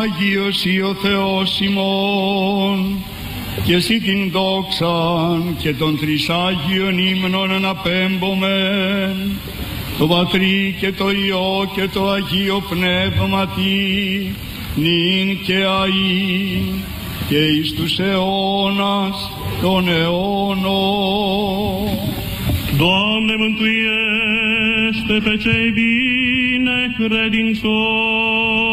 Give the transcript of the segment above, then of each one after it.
Άγιος ή ο Θεός ημών και εσύ την δόξαν και των τρισάγιων ύμνων αναπέμπομεν το Πατρί και το Υιό και το Αγίο Πνεύματι νυν και αΐ και εις τους αιώνας των αιώνων. Doamne, mântuiește pe cei bine credincioși.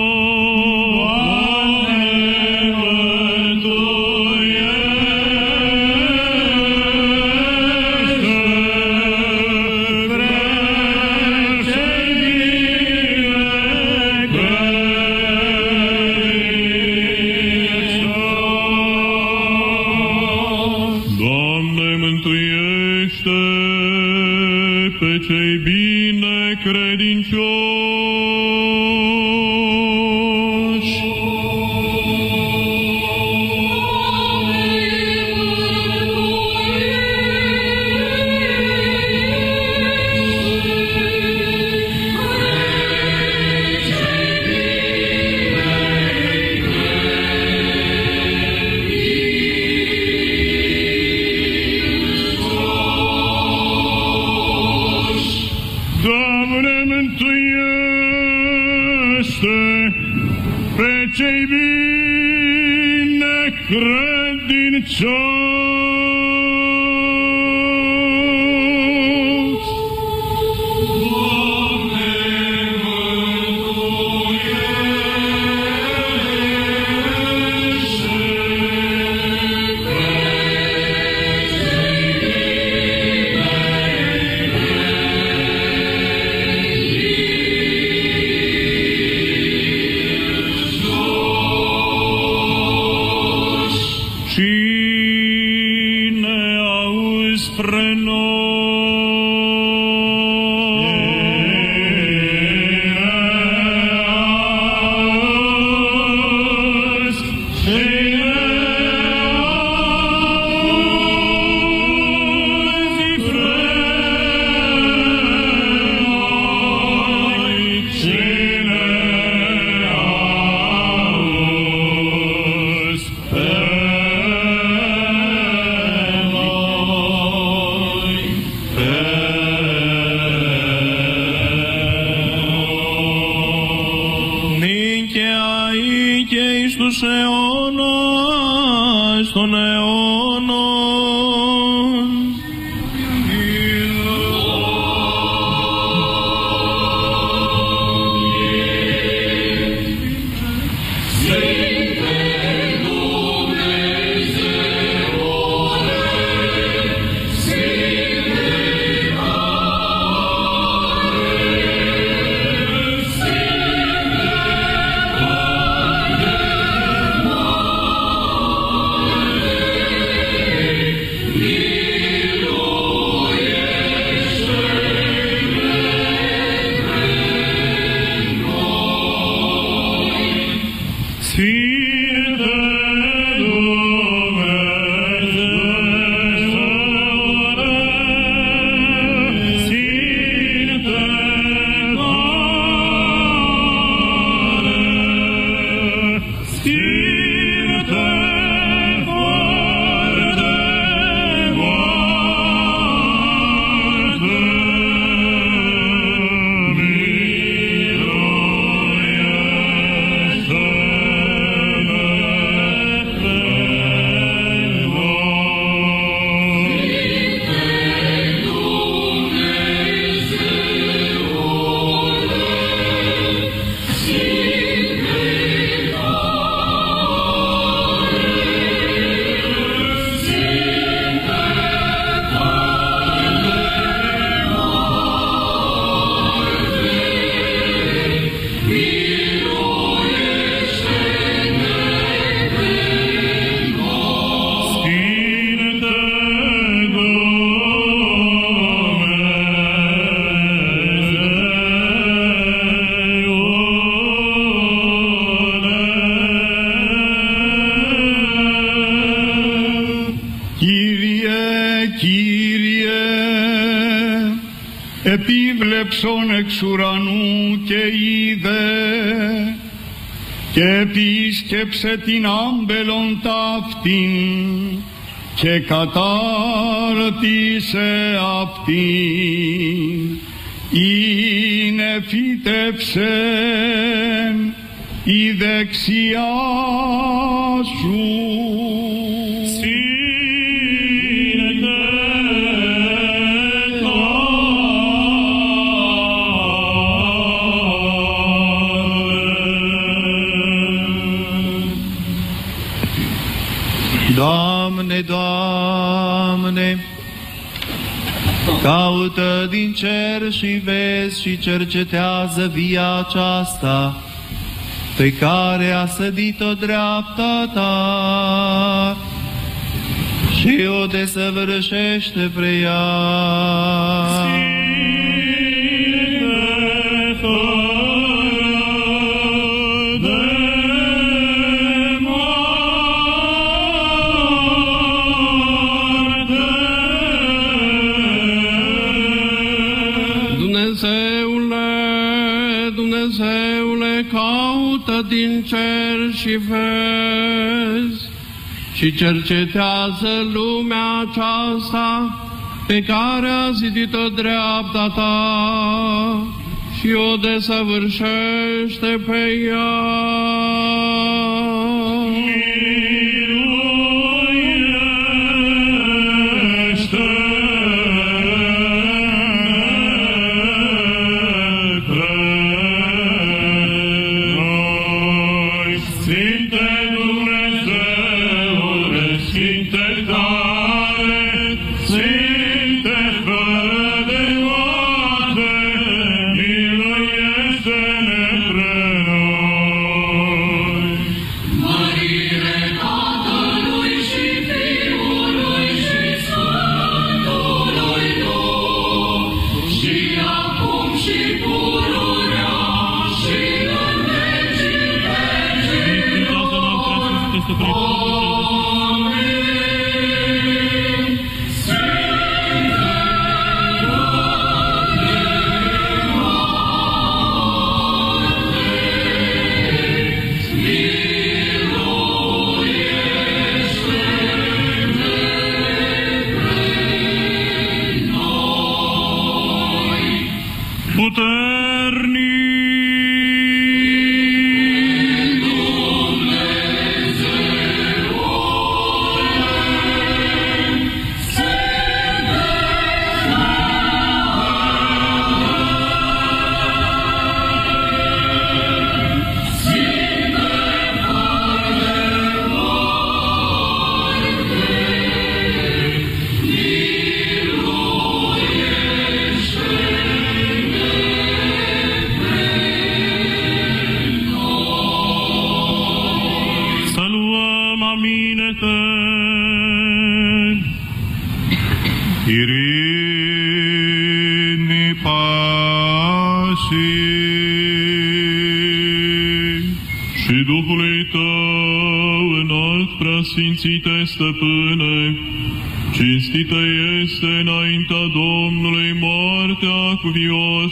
Την άμπελον ταύτην και κατάρτισε αυτήν είναι φύτευσεν η δεξιά σου. Caută din cer și vezi și cercetează via aceasta pe care a sădit-o dreapta ta. Și o desăvârșește pre și vezi și cercetează lumea aceasta pe care a zidit-o dreapta ta și o desăvârșește pe ea.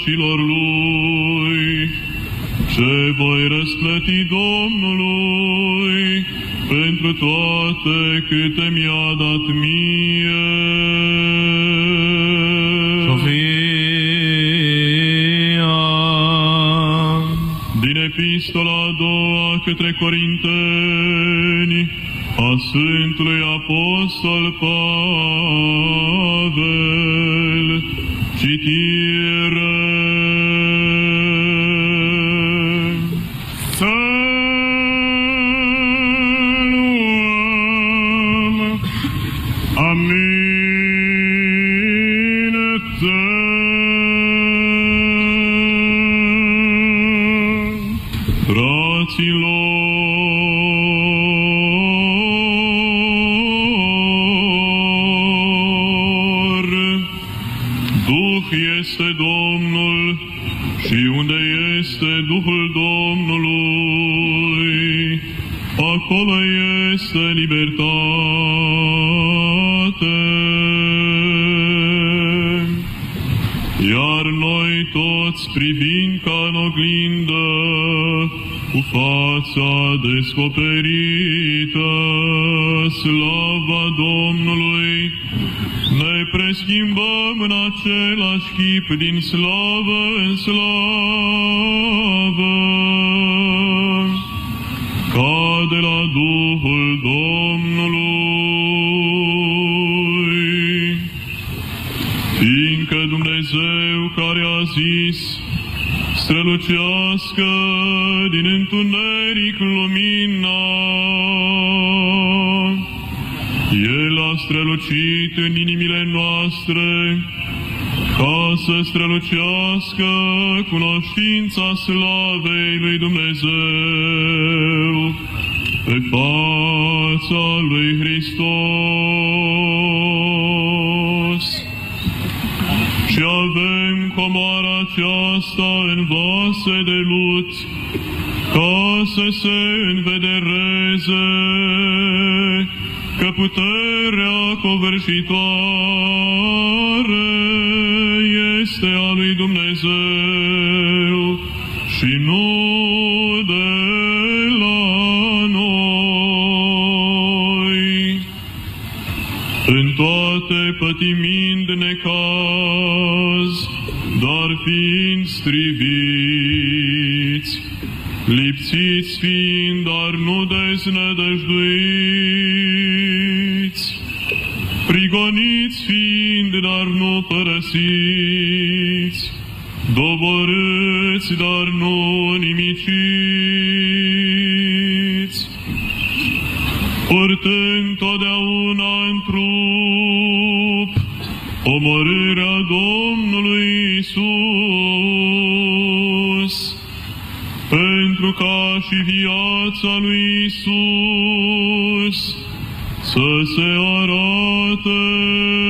Cuvioșilor Lui ce voi răsplăti Domnului pentru toate câte mi-a dat mie. Sofia. Din epistola a doua către Corinteni, a Sfântului Apostol Pavel, strălucească din întuneric lumina, El a strălucit în inimile noastre ca să strălucească cunoștința slavei lui Dumnezeu pe fața lui Hristos. Și avem comoara aceasta în vase de lut, ca să se învedereze că puterea covârșitoare este a lui Dumnezeu și nu de la noi. În toate pătimind necaz, dar fiind striviți, lipsiți fiind, dar nu deznădăjduiți, prigoniți fiind, dar nu părăsiți, doborâți, dar nu nimiciți, purtând totdeauna în trup omorârea Domnului pentru ca și viața lui Isus să se arate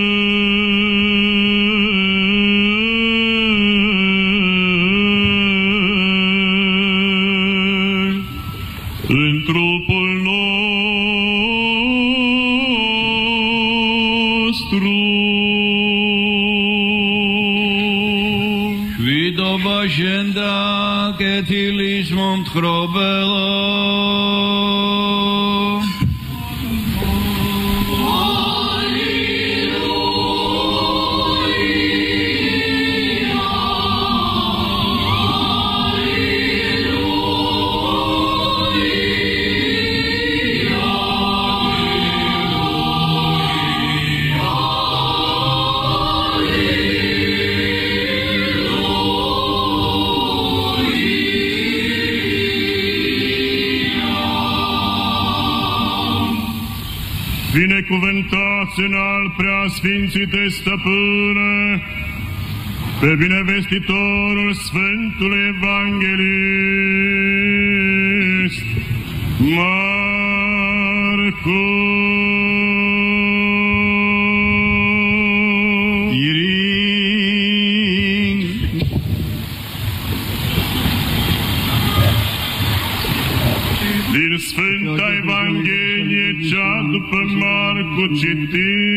Binecuvântați în al preasfințite stăpâne, pe binevestitorul Sfântului Evanghelist, Marcu. Marcu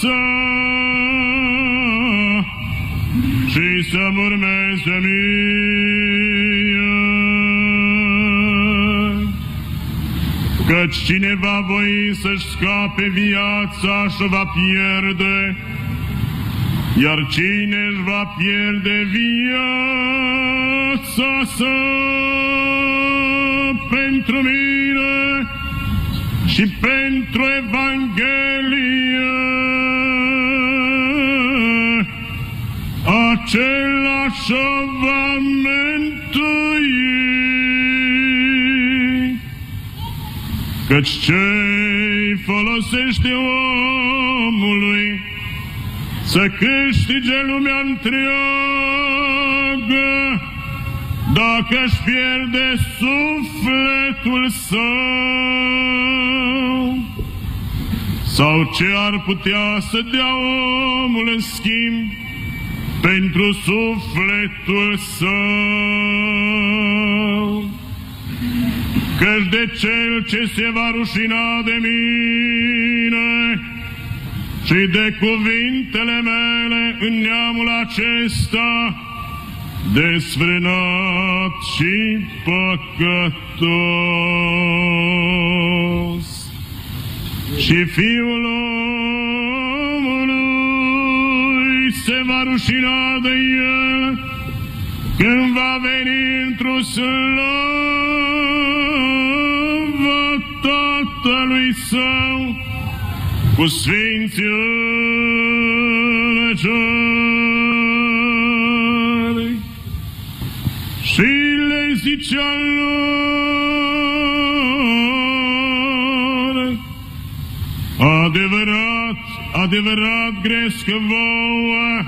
crucea sa și să-mi urmeze mie. Căci cine va voi să-și scape viața și va pierde, iar cine își va pierde viața sa pentru mine și pentru Evanghelie, să vă mântui, căci ce-i folosește omului să câștige lumea întreagă, dacă își pierde sufletul său, sau ce ar putea să dea omul în schimb, pentru sufletul său? Căci de cel ce se va rușina de mine și de cuvintele mele în neamul acesta, desfrânat și păcătos. Și Fiul într-o slăvă Tatălui Său cu Sfinții Îngerului. Și le zicea lor, adevărat, adevărat gresc vouă,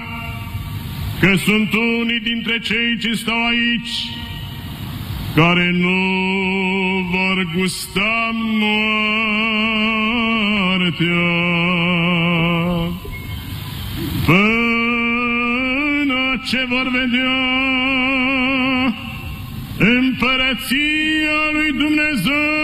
că sunt unii dintre cei ce stau aici, care nu vor gusta moartea. Până ce vor vedea împărăția lui Dumnezeu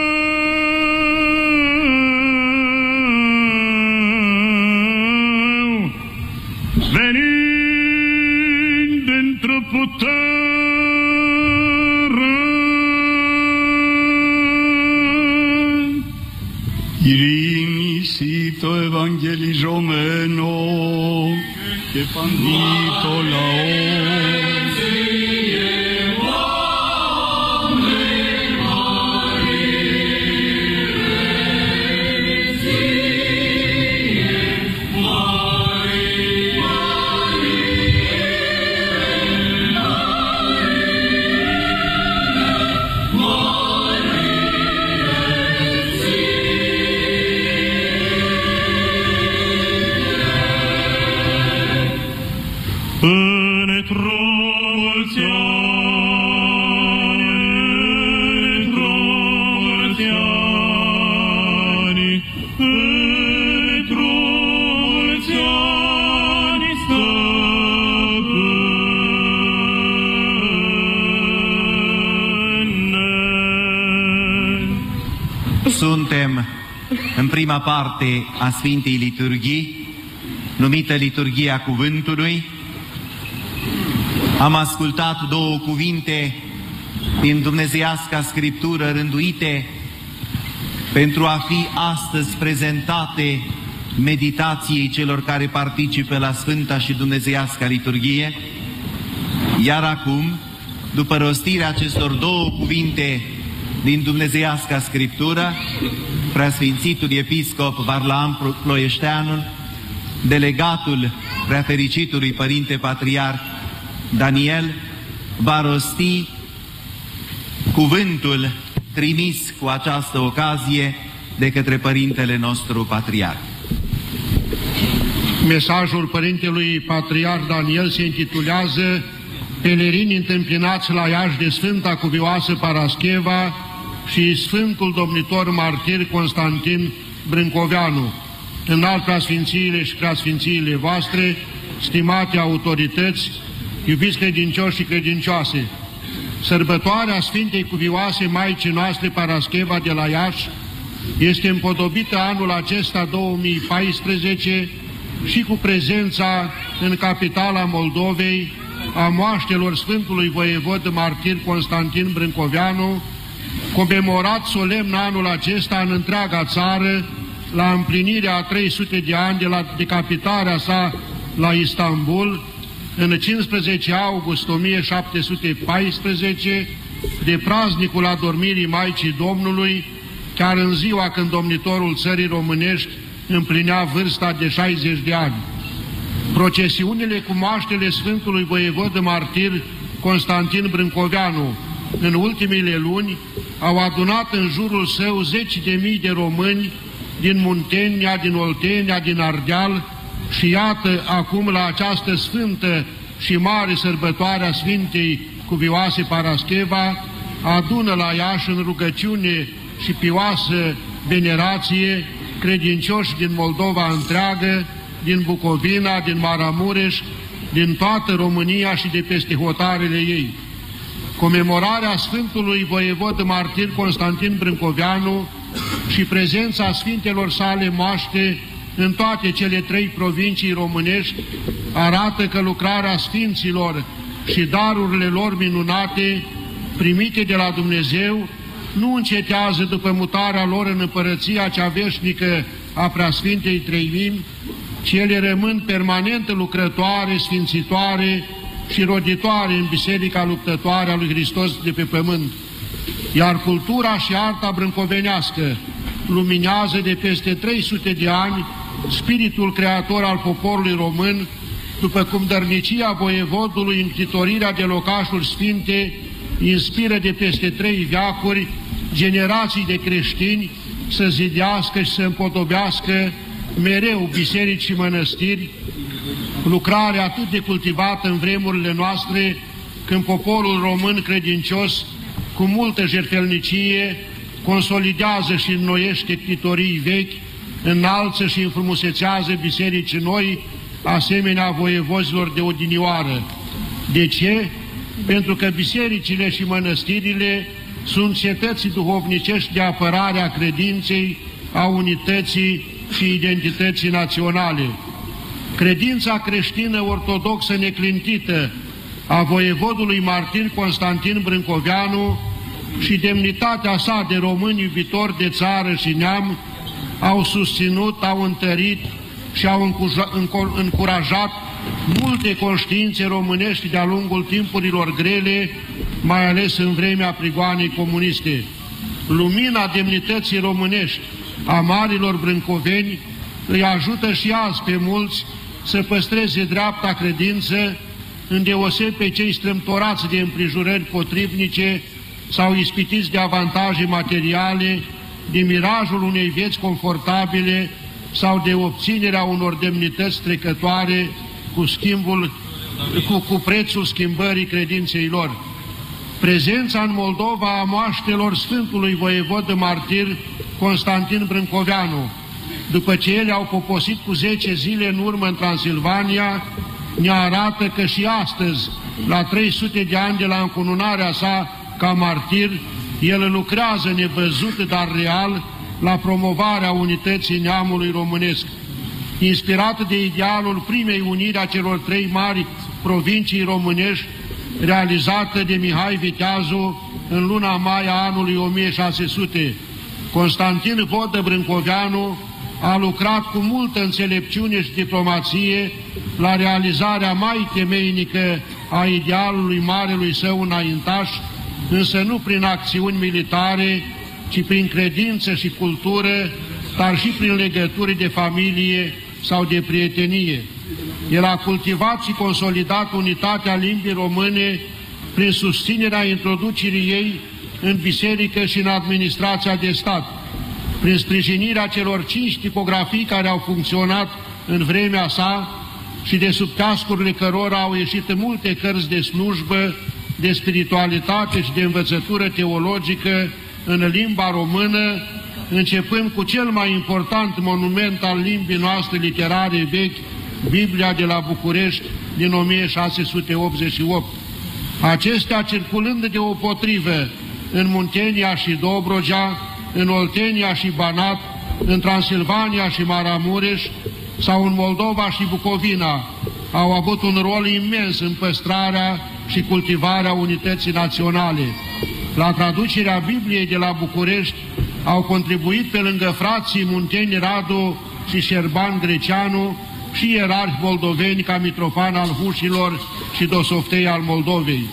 Dependito prima parte a Sfintei Liturghii, numită Liturghia Cuvântului. Am ascultat două cuvinte din Dumnezeiasca Scriptură rânduite pentru a fi astăzi prezentate meditației celor care participă la Sfânta și Dumnezeiasca Liturghie. Iar acum, după rostirea acestor două cuvinte din Dumnezeiasca Scriptură, preasfințitul episcop Varlaam Ploieșteanul, delegatul preafericitului Părinte Patriarh Daniel, va rosti cuvântul trimis cu această ocazie de către Părintele nostru Patriarh. Mesajul Părintelui Patriarh Daniel se intitulează Pelerini întâmpinați la Iași de Sfânta Cuvioasă Parascheva și Sfântul Domnitor Martir Constantin Brâncoveanu. În alt preasfințiile și preasfințiile voastre, stimate autorități, iubiți credincioși și credincioase, sărbătoarea Sfintei Cuvioase Maicii noastre Parascheva de la Iași este împodobită anul acesta 2014 și cu prezența în capitala Moldovei a moaștelor Sfântului Voievod Martir Constantin Brâncoveanu, comemorat solemn anul acesta în întreaga țară, la împlinirea a 300 de ani de la decapitarea sa la Istanbul, în 15 august 1714, de praznicul adormirii Maicii Domnului, chiar în ziua când domnitorul țării românești împlinea vârsta de 60 de ani. Procesiunile cu moaștele Sfântului Voievod Martir Constantin Brâncoveanu în ultimele luni, au adunat în jurul său zeci de mii de români din Muntenia, din Oltenia, din Ardeal și iată acum la această sfântă și mare sărbătoare a Sfintei Cuvioase Parascheva, adună la Iași în rugăciune și pioasă venerație credincioși din Moldova întreagă, din Bucovina, din Maramureș, din toată România și de peste hotarele ei. Comemorarea Sfântului Voievod Martir Constantin Brâncoveanu și prezența Sfintelor sale moaște în toate cele trei provincii românești arată că lucrarea Sfinților și darurile lor minunate primite de la Dumnezeu nu încetează după mutarea lor în împărăția cea veșnică a Preasfintei Treimimi, ci ele rămân permanent lucrătoare, sfințitoare și roditoare în biserica luptătoare a lui Hristos de pe pământ. Iar cultura și arta brâncovenească luminează de peste 300 de ani spiritul creator al poporului român, după cum dărnicia voievodului în titorirea de locașuri sfinte inspiră de peste trei veacuri generații de creștini să zidească și să împodobească mereu biserici și mănăstiri, lucrare atât de cultivată în vremurile noastre, când poporul român credincios, cu multă jertelnicie, consolidează și înnoiește ctitorii vechi, înalță și înfrumusețează biserici noi, asemenea voievozilor de odinioară. De ce? Pentru că bisericile și mănăstirile sunt cetății duhovnicești de apărare a credinței, a unității și identității naționale. Credința creștină ortodoxă neclintită a voievodului martir Constantin Brâncoveanu și demnitatea sa de români iubitori de țară și neam au susținut, au întărit și au încurajat multe conștiințe românești de-a lungul timpurilor grele, mai ales în vremea prigoanei comuniste. Lumina demnității românești a marilor brâncoveni îi ajută și azi pe mulți să păstreze dreapta credință, îndeoseb pe cei strâmtorați de împrejurări potrivnice sau ispitiți de avantaje materiale, de mirajul unei vieți confortabile sau de obținerea unor demnități trecătoare cu, schimbul, cu, cu prețul schimbării credinței lor. Prezența în Moldova a moaștelor Sfântului Voievod Martir Constantin Brâncoveanu, după ce ele au poposit cu 10 zile în urmă în Transilvania, ne arată că și astăzi, la 300 de ani de la încununarea sa ca martir, el lucrează nevăzut, dar real, la promovarea unității neamului românesc. Inspirat de idealul primei uniri a celor trei mari provincii românești, realizată de Mihai Viteazu în luna mai a anului 1600. Constantin Vodă Brâncoveanu a lucrat cu multă înțelepciune și diplomație la realizarea mai temeinică a idealului marelui său înaintaș, însă nu prin acțiuni militare, ci prin credință și cultură, dar și prin legături de familie sau de prietenie. El a cultivat și consolidat unitatea limbii române prin susținerea introducerii ei în biserică și în administrația de stat, prin sprijinirea celor cinci tipografii care au funcționat în vremea sa și de sub cascurile cărora au ieșit multe cărți de slujbă, de spiritualitate și de învățătură teologică în limba română, începând cu cel mai important monument al limbii noastre literare vechi, Biblia de la București din 1688. Acestea circulând de o potrivă în Muntenia și Dobrogea, în Oltenia și Banat, în Transilvania și Maramureș sau în Moldova și Bucovina, au avut un rol imens în păstrarea și cultivarea unității naționale. La traducerea Bibliei de la București au contribuit pe lângă frații Munteni Radu și Șerban Greceanu și ierarhi moldoveni ca Mitrofan al Hușilor și Dosoftei al Moldovei.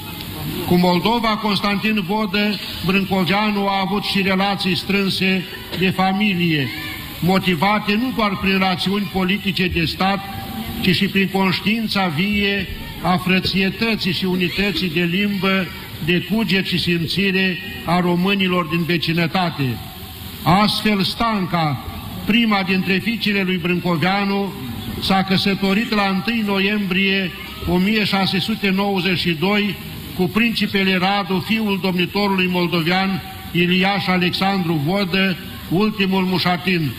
Cu Moldova, Constantin Vodă Brâncoveanu a avut și relații strânse de familie, motivate nu doar prin rațiuni politice de stat, ci și prin conștiința vie a frățietății și unității de limbă de cuget și simțire a românilor din vecinătate. Astfel, Stanca, prima dintre fiicele lui Brâncoveanu, s-a căsătorit la 1 noiembrie 1692 cu principele Radu, fiul domnitorului moldovean Iliaș Alexandru Vodă, ultimul mușatin.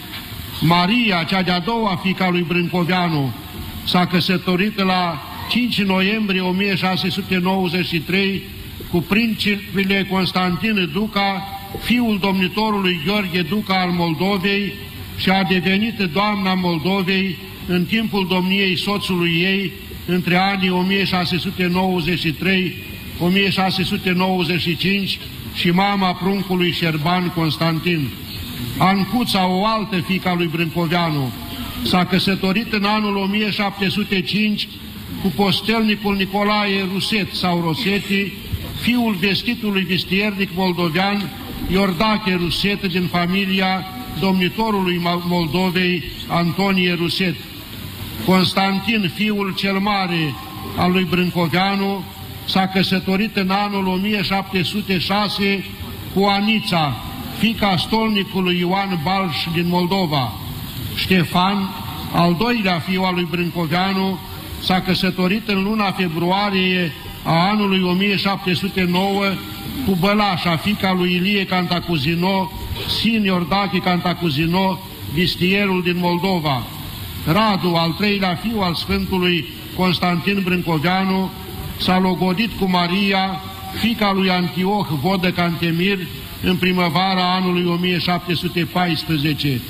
Maria, cea de-a doua fica lui Brâncoveanu, s-a căsătorit la 5 noiembrie 1693 cu principele Constantin Duca, fiul domnitorului Gheorghe Duca al Moldovei și a devenit doamna Moldovei în timpul domniei soțului ei între anii 1693-1695 și mama pruncului Șerban Constantin. Ancuța, o altă fica lui Brâncoveanu, s-a căsătorit în anul 1705 cu postelnicul Nicolae Ruset sau Roseti, fiul vestitului vistiernic moldovean Iordache Ruset din familia domnitorului Moldovei Antonie Ruset. Constantin, fiul cel mare al lui Brâncoveanu, s-a căsătorit în anul 1706 cu Anița, fica stolnicului Ioan Balș din Moldova. Ștefan, al doilea fiu al lui Brâncoveanu, s-a căsătorit în luna februarie a anului 1709 cu Bălașa, fica lui Ilie Cantacuzino, senior Dachi Cantacuzino, vistierul din Moldova. Radu, al treilea fiu al Sfântului Constantin Brâncoveanu, s-a logodit cu Maria, fica lui Antioch Vodă Cantemir, în primăvara anului 1714.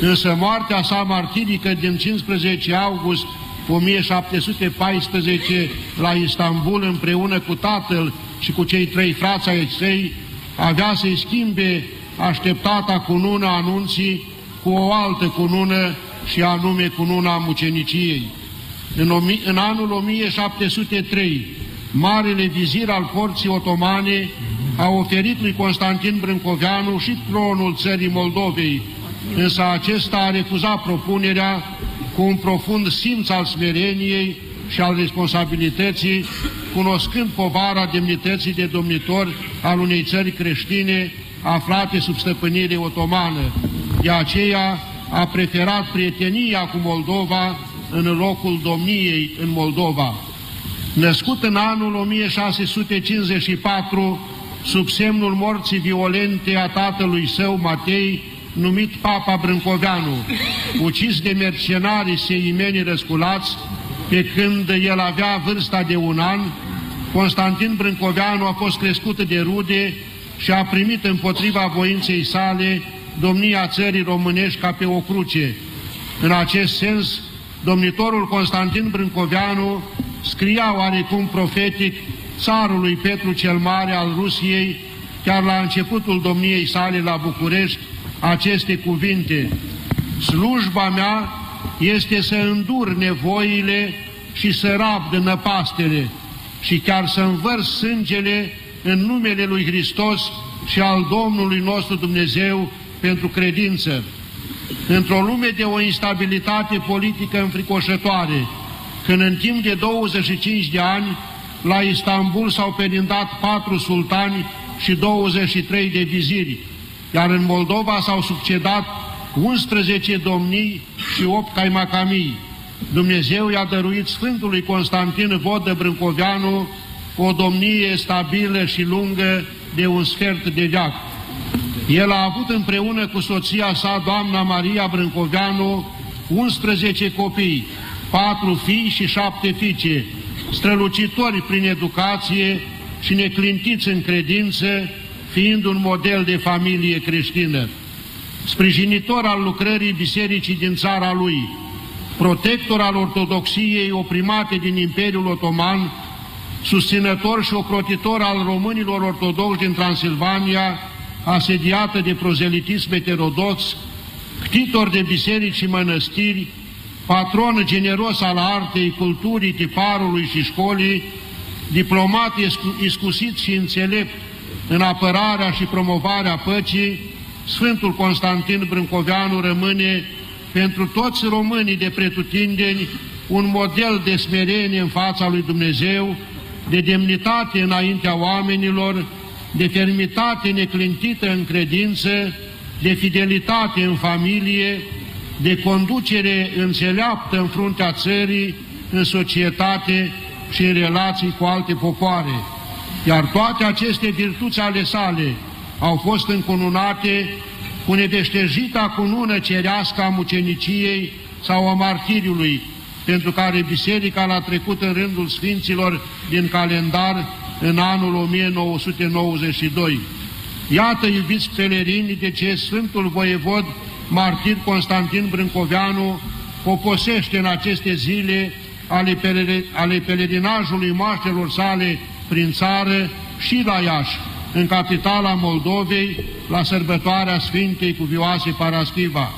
Însă moartea sa martirică din 15 august 1714 la Istanbul împreună cu tatăl și cu cei trei frați ai săi avea să-i schimbe așteptata cunună anunții cu o altă cunună și anume cununa muceniciei. În, în anul 1703, Marele Vizir al Porții Otomane a oferit lui Constantin Brâncoveanu și tronul țării Moldovei, însă acesta a refuzat propunerea cu un profund simț al smereniei și al responsabilității, cunoscând povara demnității de domnitor al unei țări creștine aflate sub stăpânire otomană. De aceea a preferat prietenia cu Moldova în locul domniei în Moldova. Născut în anul 1654, sub semnul morții violente a tatălui său, Matei, numit Papa Brâncoveanu, ucis de mercenarii seimeni răsculați, pe când el avea vârsta de un an, Constantin Brâncoveanu a fost crescut de rude și a primit împotriva voinței sale domnia țării românești ca pe o cruce. În acest sens, domnitorul Constantin Brâncoveanu scria oarecum profetic țarului Petru cel Mare al Rusiei, chiar la începutul domniei sale la București, aceste cuvinte. Slujba mea este să îndur nevoile și să rabd năpastele și chiar să învărs sângele în numele lui Hristos și al Domnului nostru Dumnezeu pentru credință. Într-o lume de o instabilitate politică înfricoșătoare, când în timp de 25 de ani la Istanbul s-au perindat patru sultani și 23 de viziri, iar în Moldova s-au succedat 11 domnii și 8 caimacamii. Dumnezeu i-a dăruit Sfântului Constantin Vodă Brâncoveanu o domnie stabilă și lungă de un sfert de veac. El a avut împreună cu soția sa, doamna Maria Brâncoveanu, 11 copii, patru fii și șapte fiice, strălucitori prin educație și neclintiți în credință, fiind un model de familie creștină. Sprijinitor al lucrării bisericii din țara lui, protector al ortodoxiei oprimate din Imperiul Otoman, susținător și ocrotitor al românilor ortodoxi din Transilvania, asediată de prozelitism heterodox, ctitor de biserici și mănăstiri, patron generos al artei, culturii, tiparului și școlii, diplomat iscusit și înțelept în apărarea și promovarea păcii, Sfântul Constantin Brâncoveanu rămâne pentru toți românii de pretutindeni un model de smerenie în fața lui Dumnezeu de demnitate înaintea oamenilor, de fermitate neclintită în credință, de fidelitate în familie, de conducere înțeleaptă în fruntea țării, în societate și în relații cu alte popoare. Iar toate aceste virtuți ale sale au fost încununate cu nedeștejita cunună cerească a muceniciei sau a martiriului, pentru care Biserica l-a trecut în rândul Sfinților din calendar în anul 1992. Iată, iubiți pelerini, de ce Sfântul Voievod martir Constantin Brâncoveanu poposește în aceste zile ale, ale pelerinajului moaștelor sale prin țară și la Iași, în capitala Moldovei, la sărbătoarea Sfintei Cuvioase Paraschiva.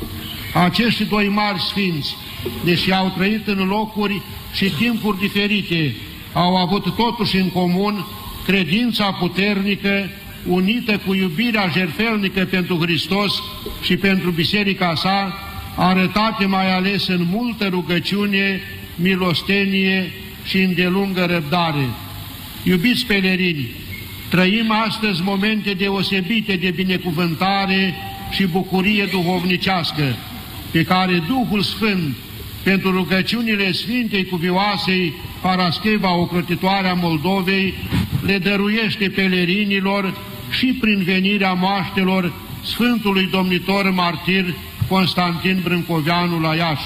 Acești doi mari sfinți, deși au trăit în locuri și timpuri diferite, au avut totuși în comun credința puternică, unită cu iubirea jerfelnică pentru Hristos și pentru biserica sa, arătate mai ales în multă rugăciune, milostenie și îndelungă răbdare. Iubiți pelerini, trăim astăzi momente deosebite de binecuvântare și bucurie duhovnicească, pe care Duhul Sfânt, pentru rugăciunile Sfintei Cuvioasei Parascheva, ocrotitoarea Moldovei, le dăruiește pelerinilor și prin venirea moaștelor Sfântului Domnitor Martir Constantin Brâncoveanu la Iași.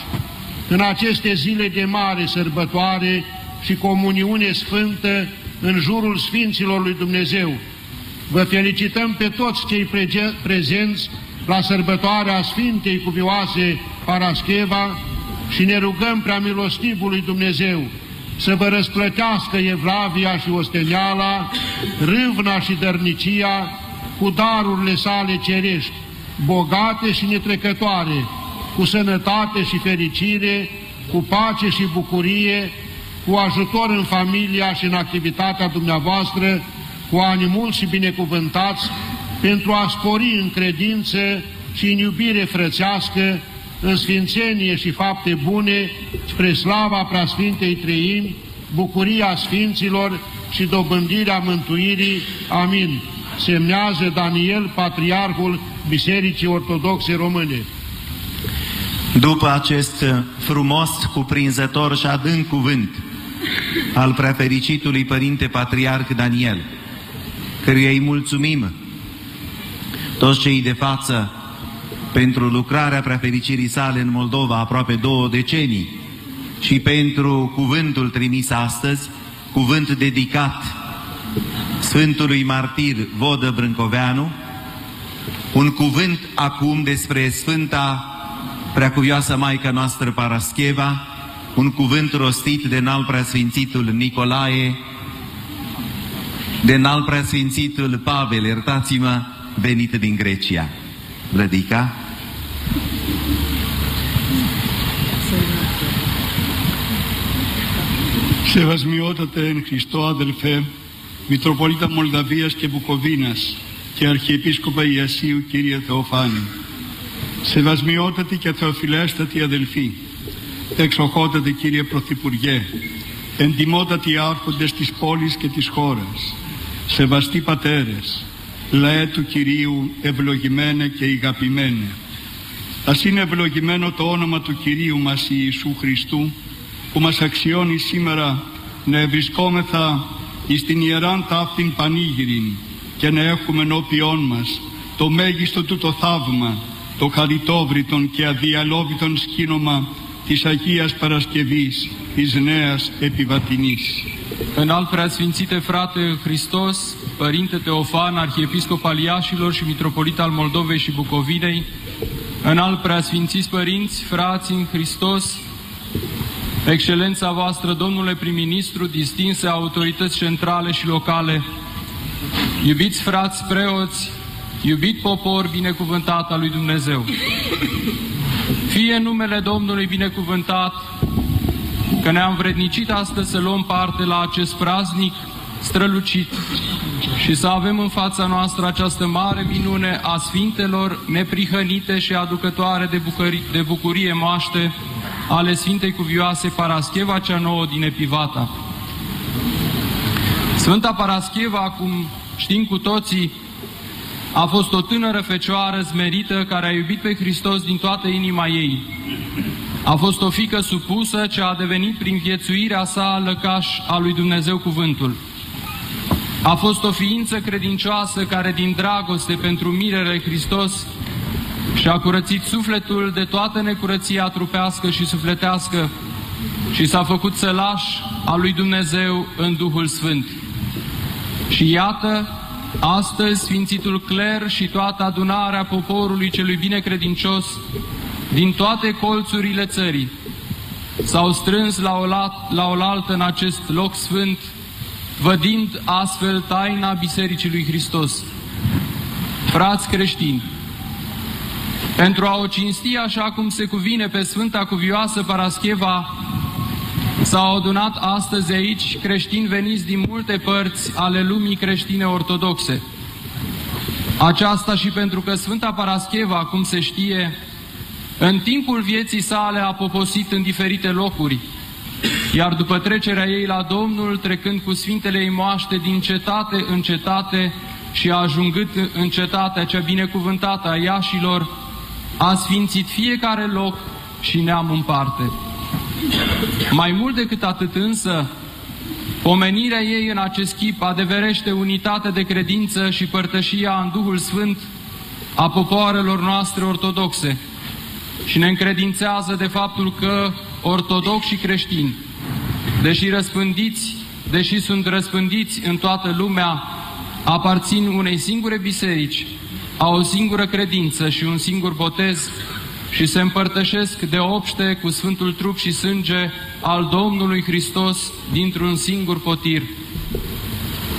În aceste zile de mare sărbătoare și comuniune sfântă în jurul Sfinților lui Dumnezeu, vă felicităm pe toți cei prezenți la sărbătoarea Sfintei Cuvioase Parascheva și ne rugăm prea milostivului Dumnezeu să vă răsplătească evlavia și osteniala, râvna și dărnicia cu darurile sale cerești, bogate și netrecătoare, cu sănătate și fericire, cu pace și bucurie, cu ajutor în familia și în activitatea dumneavoastră, cu ani mulți și binecuvântați, pentru a spori în credință și în iubire frățească, în sfințenie și fapte bune, spre slava preasfintei treimi, bucuria sfinților și dobândirea mântuirii. Amin. Semnează Daniel, Patriarhul Bisericii Ortodoxe Române. După acest frumos, cuprinzător și adânc cuvânt al prefericitului Părinte Patriarh Daniel, căruia îi mulțumim toți cei de față pentru lucrarea prefericirii sale în Moldova aproape două decenii și pentru cuvântul trimis astăzi, cuvânt dedicat Sfântului Martir Vodă Brâncoveanu, un cuvânt acum despre Sfânta Preacuvioasă Maica noastră Parascheva, un cuvânt rostit de înalt preasfințitul Nicolae, de înalt preasfințitul Pavel, iertați-mă, venit din Grecia. Vlădica? Σεβασμιότατε εν Χριστώ αδελφέ, Μητροπολίτα Μολδαβίας και Μπουκοβίνας και Αρχιεπίσκοπα Ιασίου κύριε Θεοφάνη. Σεβασμιότατε και θεοφιλέστατη αδελφοί, εξοχότατε κύριε Πρωθυπουργέ, εντιμότατοι άρχοντες της πόλης και της χώρας, σεβαστοί πατέρες, λαέ του Κυρίου ευλογημένε και ηγαπημένε. Ας είναι ευλογημένο το όνομα του Κυρίου μας Ιησού Χριστού, που μας αξιώνει σήμερα να ευρισκόμεθα εις την Ιεράν Ταύτην Πανήγυριν και να έχουμε ενώπιόν μας το μέγιστο του το θαύμα, το χαριτόβριτον και αδιαλόβητον σκήνομα της Αγίας Παρασκευής, της Νέας Επιβατινής. Înalt preasfințite frate Hristos, Părinte Teofan, Arhiepiscop al Iașilor și Mitropolit al Moldovei și Bucovinei, înalt preasfințiți părinți, frați în Hristos, Excelența voastră, domnule prim-ministru, distinse autorități centrale și locale, iubiți frați preoți, iubit popor binecuvântat al lui Dumnezeu. Fie numele Domnului binecuvântat că ne-am vrednicit astăzi să luăm parte la acest praznic strălucit și să avem în fața noastră această mare minune a Sfintelor neprihănite și aducătoare de, bucurie, de bucurie moaște ale Sfintei Cuvioase Parascheva cea nouă din Epivata. Sfânta Parascheva, cum știm cu toții, a fost o tânără fecioară zmerită care a iubit pe Hristos din toată inima ei. A fost o fică supusă ce a devenit prin viețuirea sa lăcaș a lui Dumnezeu cuvântul. A fost o ființă credincioasă care din dragoste pentru mirele Hristos și-a curățit sufletul de toată necurăția trupească și sufletească și s-a făcut sălaș al lui Dumnezeu în Duhul Sfânt. Și iată, astăzi Sfințitul Cler și toată adunarea poporului celui binecredincios din toate colțurile țării s-au strâns la o, la oaltă în acest loc sfânt, vădind astfel taina Bisericii lui Hristos. Frați creștini, pentru a o cinsti așa cum se cuvine pe Sfânta Cuvioasă Parascheva, s-au adunat astăzi aici creștini veniți din multe părți ale lumii creștine ortodoxe. Aceasta și pentru că Sfânta Parascheva, cum se știe, în timpul vieții sale a poposit în diferite locuri, iar după trecerea ei la Domnul, trecând cu Sfintele ei moaște din cetate în cetate și ajungând în cetatea cea binecuvântată a Iașilor, a sfințit fiecare loc și neam în parte. Mai mult decât atât însă, pomenirea ei în acest chip adeverește unitate de credință și părtășia în Duhul Sfânt a popoarelor noastre ortodoxe și ne încredințează de faptul că ortodoxi și creștini, deși răspândiți, deși sunt răspândiți în toată lumea, aparțin unei singure biserici, au o singură credință și un singur botez și se împărtășesc de obște cu Sfântul Trup și Sânge al Domnului Hristos dintr-un singur potir.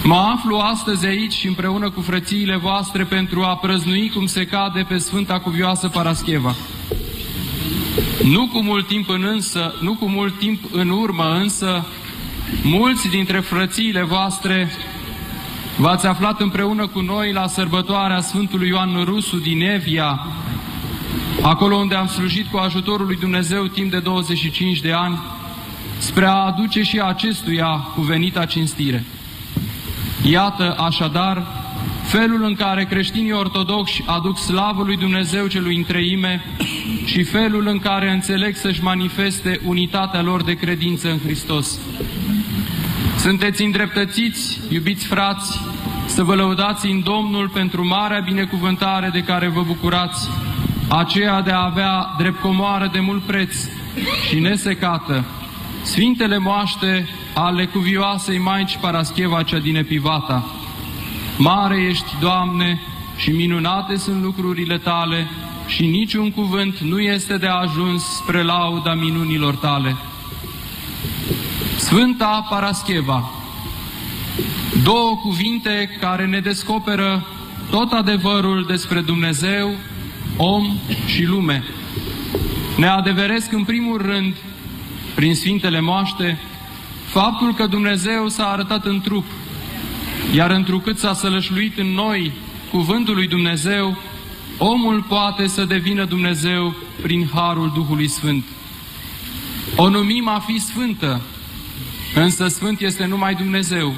Mă aflu astăzi aici împreună cu frățiile voastre pentru a prăznui cum se cade pe Sfânta Cuvioasă Parascheva. Nu cu mult timp în însă, nu cu mult timp în urmă însă, mulți dintre frățiile voastre v-ați aflat împreună cu noi la sărbătoarea Sfântului Ioan Rusu din Evia, acolo unde am slujit cu ajutorul lui Dumnezeu timp de 25 de ani, spre a aduce și acestuia cuvenita cinstire. Iată așadar felul în care creștinii ortodoxi aduc slavă lui Dumnezeu celui întreime și felul în care înțeleg să-și manifeste unitatea lor de credință în Hristos. Sunteți îndreptățiți, iubiți frați, să vă lăudați în Domnul pentru marea binecuvântare de care vă bucurați, aceea de a avea drept comoară de mult preț și nesecată, Sfintele moaște ale cuvioasei Maici Parascheva cea din Epivata. Mare ești, Doamne, și minunate sunt lucrurile Tale, și niciun cuvânt nu este de ajuns spre lauda minunilor Tale. Sfânta Parascheva, două cuvinte care ne descoperă tot adevărul despre Dumnezeu, om și lume. Ne adeveresc în primul rând, prin Sfintele Moaște, faptul că Dumnezeu s-a arătat în trup, iar întrucât s-a sălășluit în noi cuvântul lui Dumnezeu, omul poate să devină Dumnezeu prin Harul Duhului Sfânt. O numim a fi sfântă, însă sfânt este numai Dumnezeu.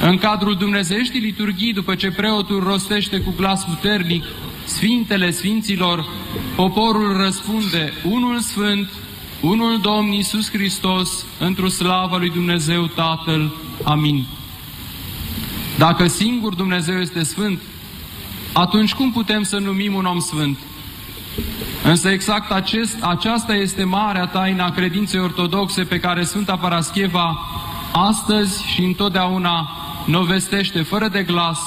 În cadrul dumnezeieștii liturghii, după ce preotul rostește cu glas puternic Sfintele Sfinților, poporul răspunde, unul Sfânt, unul Domn Iisus Hristos, într-o slavă lui Dumnezeu Tatăl. Amin. Dacă singur Dumnezeu este Sfânt, atunci cum putem să numim un om Sfânt? Însă exact acest, aceasta este marea taina credinței ortodoxe pe care Sfânta Parascheva astăzi și întotdeauna novestește fără de glas,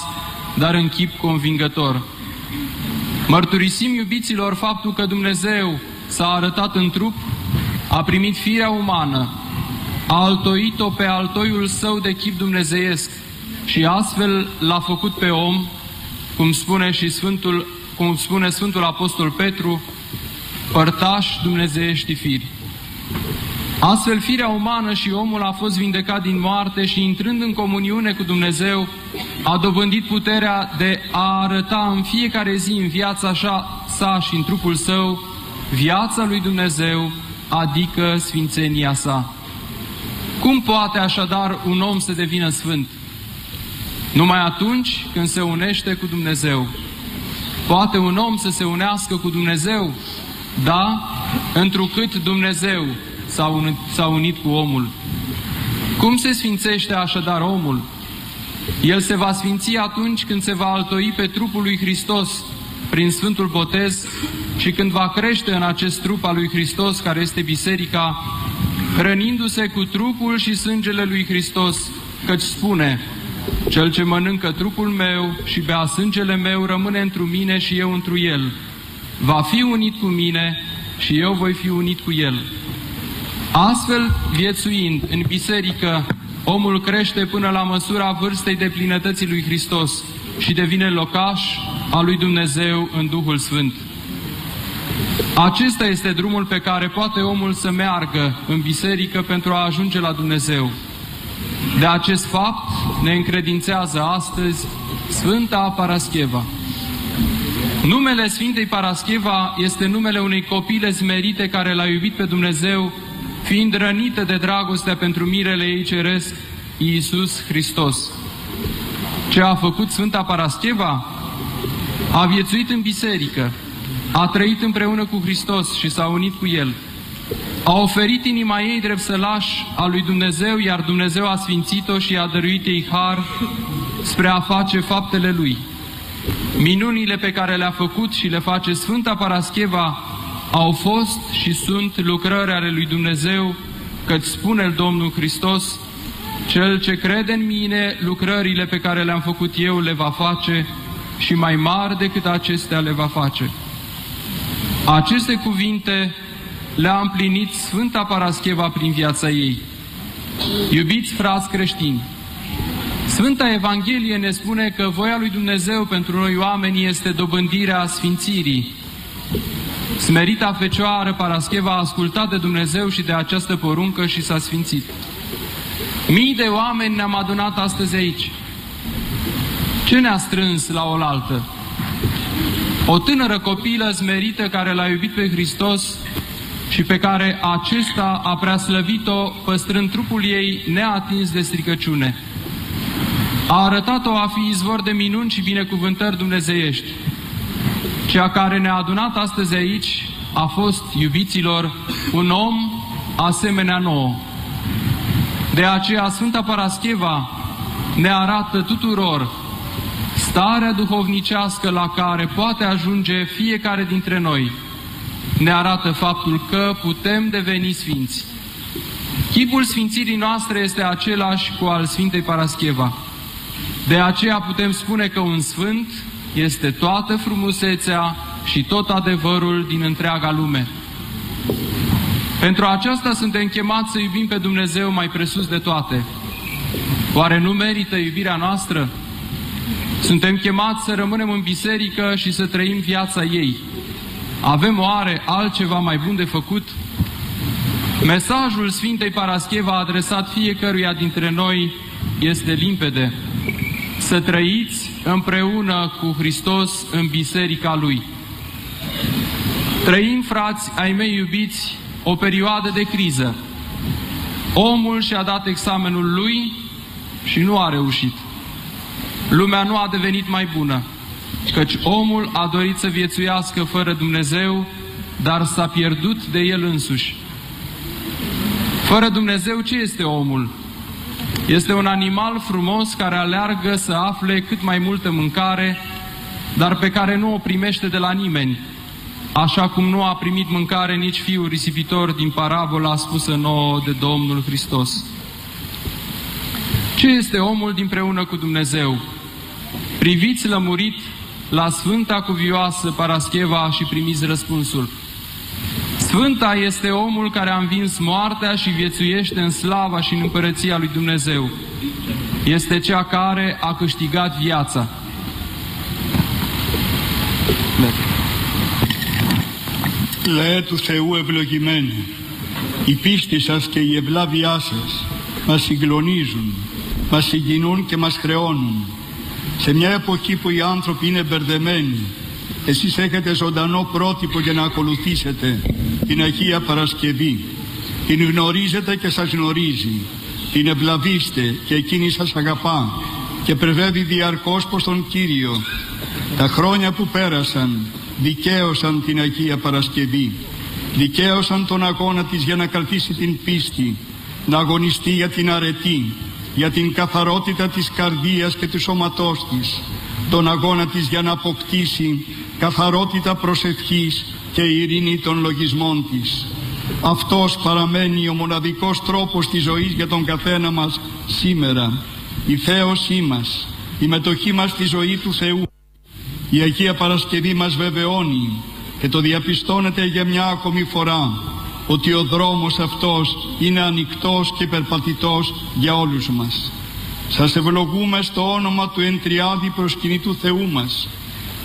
dar în chip convingător. Mărturisim iubiților faptul că Dumnezeu s-a arătat în trup, a primit firea umană, a altoit-o pe altoiul său de chip dumnezeiesc și astfel l-a făcut pe om, cum spune și Sfântul, cum spune Sfântul Apostol Petru, părtaș dumnezeiești firi. Astfel, firea umană și omul a fost vindecat din moarte și intrând în comuniune cu Dumnezeu, a dobândit puterea de a arăta în fiecare zi în viața așa, sa și în trupul său viața lui Dumnezeu, adică sfințenia sa. Cum poate așadar un om să devină sfânt? Numai atunci când se unește cu Dumnezeu. Poate un om să se unească cu Dumnezeu? Da, întrucât Dumnezeu s-a unit, s-a unit cu omul. Cum se sfințește așadar omul? El se va sfinți atunci când se va altoi pe trupul lui Hristos prin Sfântul Botez și când va crește în acest trup al lui Hristos, care este biserica, hrănindu-se cu trupul și sângele lui Hristos, căci spune, Cel ce mănâncă trupul meu și bea sângele meu rămâne întru mine și eu întru el. Va fi unit cu mine și eu voi fi unit cu el. Astfel, viețuind în biserică, omul crește până la măsura vârstei de plinătății lui Hristos și devine locaș al lui Dumnezeu în Duhul Sfânt. Acesta este drumul pe care poate omul să meargă în biserică pentru a ajunge la Dumnezeu. De acest fapt ne încredințează astăzi Sfânta Parascheva. Numele Sfintei Parascheva este numele unei copile smerite care l-a iubit pe Dumnezeu, fiind rănită de dragostea pentru mirele ei ceresc, Iisus Hristos. Ce a făcut Sfânta Parascheva? A viețuit în biserică, a trăit împreună cu Hristos și s-a unit cu El. A oferit inima ei drept sălaș a lui Dumnezeu, iar Dumnezeu a sfințit-o și a dăruit ei har spre a face faptele Lui. Minunile pe care le-a făcut și le face Sfânta Parascheva au fost și sunt lucrări ale lui Dumnezeu, căci spune Domnul Hristos, Cel ce crede în mine, lucrările pe care le-am făcut eu le va face și mai mari decât acestea le va face. Aceste cuvinte le-a împlinit Sfânta Parascheva prin viața ei. Iubiți frați creștini, Sfânta Evanghelie ne spune că voia lui Dumnezeu pentru noi oameni este dobândirea sfințirii. Smerita Fecioară Parascheva a ascultat de Dumnezeu și de această poruncă și s-a sfințit. Mii de oameni ne-am adunat astăzi aici. Ce ne-a strâns la oaltă? O tânără copilă smerită care l-a iubit pe Hristos și pe care acesta a preaslăvit-o păstrând trupul ei neatins de stricăciune. A arătat-o a fi izvor de minuni și binecuvântări dumnezeiești. Cea care ne-a adunat astăzi aici a fost, iubiților, un om asemenea nouă. De aceea Sfânta Parascheva ne arată tuturor starea duhovnicească la care poate ajunge fiecare dintre noi. Ne arată faptul că putem deveni sfinți. Chipul sfințirii noastre este același cu al Sfintei Parascheva. De aceea putem spune că un sfânt este toată frumusețea și tot adevărul din întreaga lume. Pentru aceasta suntem chemați să iubim pe Dumnezeu mai presus de toate. Oare nu merită iubirea noastră? Suntem chemați să rămânem în biserică și să trăim viața ei. Avem oare altceva mai bun de făcut? Mesajul Sfintei Parascheva adresat fiecăruia dintre noi este limpede. Să trăiți împreună cu Hristos în biserica Lui. Trăim, frați ai mei iubiți, o perioadă de criză. Omul și-a dat examenul lui și nu a reușit. Lumea nu a devenit mai bună, căci omul a dorit să viețuiască fără Dumnezeu, dar s-a pierdut de el însuși. Fără Dumnezeu ce este omul? Este un animal frumos care aleargă să afle cât mai multă mâncare, dar pe care nu o primește de la nimeni, așa cum nu a primit mâncare nici fiul risipitor din parabola spusă nouă de Domnul Hristos. Ce este omul dinpreună cu Dumnezeu? Priviți lămurit la Sfânta Cuvioasă Parascheva și primiți răspunsul. Sfânta este omul care a învins moartea și viețuiește în slava și în împărăția lui Dumnezeu. Este cea care a câștigat viața. Λαέ του Θεού ευλογημένοι, η πίστη σας και η ευλάβειά σας μας συγκλονίζουν, μας συγκινούν και μας χρεώνουν. Σε μια εποχή που οι άνθρωποι είναι μπερδεμένοι, εσείς έχετε ζωντανό πρότυπο για να ακολουθήσετε την Αγία Παρασκευή. Την γνωρίζετε και σας γνωρίζει. την ευλαβήστε και εκείνη σας αγαπά και πρεβεύει διαρκώς προς τον Κύριο. Τα χρόνια που πέρασαν δικαίωσαν την Αγία Παρασκευή, δικαίωσαν τον αγώνα της για να κρατήσει την πίστη, να αγωνιστεί για την αρετή, για την καθαρότητα της καρδίας και του σώματός της, τον αγώνα της για να αποκτήσει καθαρότητα προσευχής και ειρήνη των λογισμών της. Αυτός παραμένει ο μοναδικός τρόπος της ζωής για τον καθένα μας σήμερα. Η θέωσή μας, η μετοχή μας στη ζωή του Θεού. Η Αγία Παρασκευή μας βεβαιώνει και το διαπιστώνεται για μια ακόμη φορά ότι ο δρόμος αυτός είναι ανοιχτός και περπατητός για όλους μας. Σας ευλογούμε στο όνομα του εντριάδη προσκυνήτου Θεού μας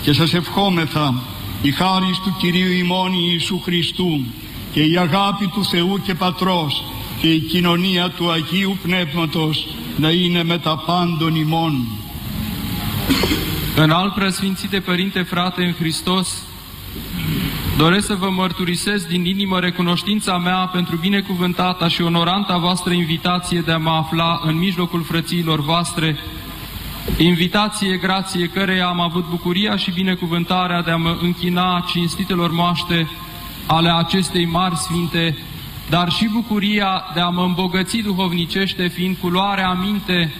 και σας ευχόμεθα η χάρη του Κυρίου ημών Ιησού Χριστού και η αγάπη του Θεού και Πατρός και η κοινωνία του Αγίου Πνεύματος να είναι με τα πάντων ημών. În alt preasfințite Părinte, frate în Hristos, doresc să vă mărturisesc din inimă recunoștința mea pentru binecuvântata și onoranta voastră invitație de a mă afla în mijlocul frățiilor voastre, invitație grație căreia am avut bucuria și binecuvântarea de a mă închina cinstitelor moaște ale acestei mari sfinte, dar și bucuria de a mă îmbogăți duhovnicește, fiind culoarea aminte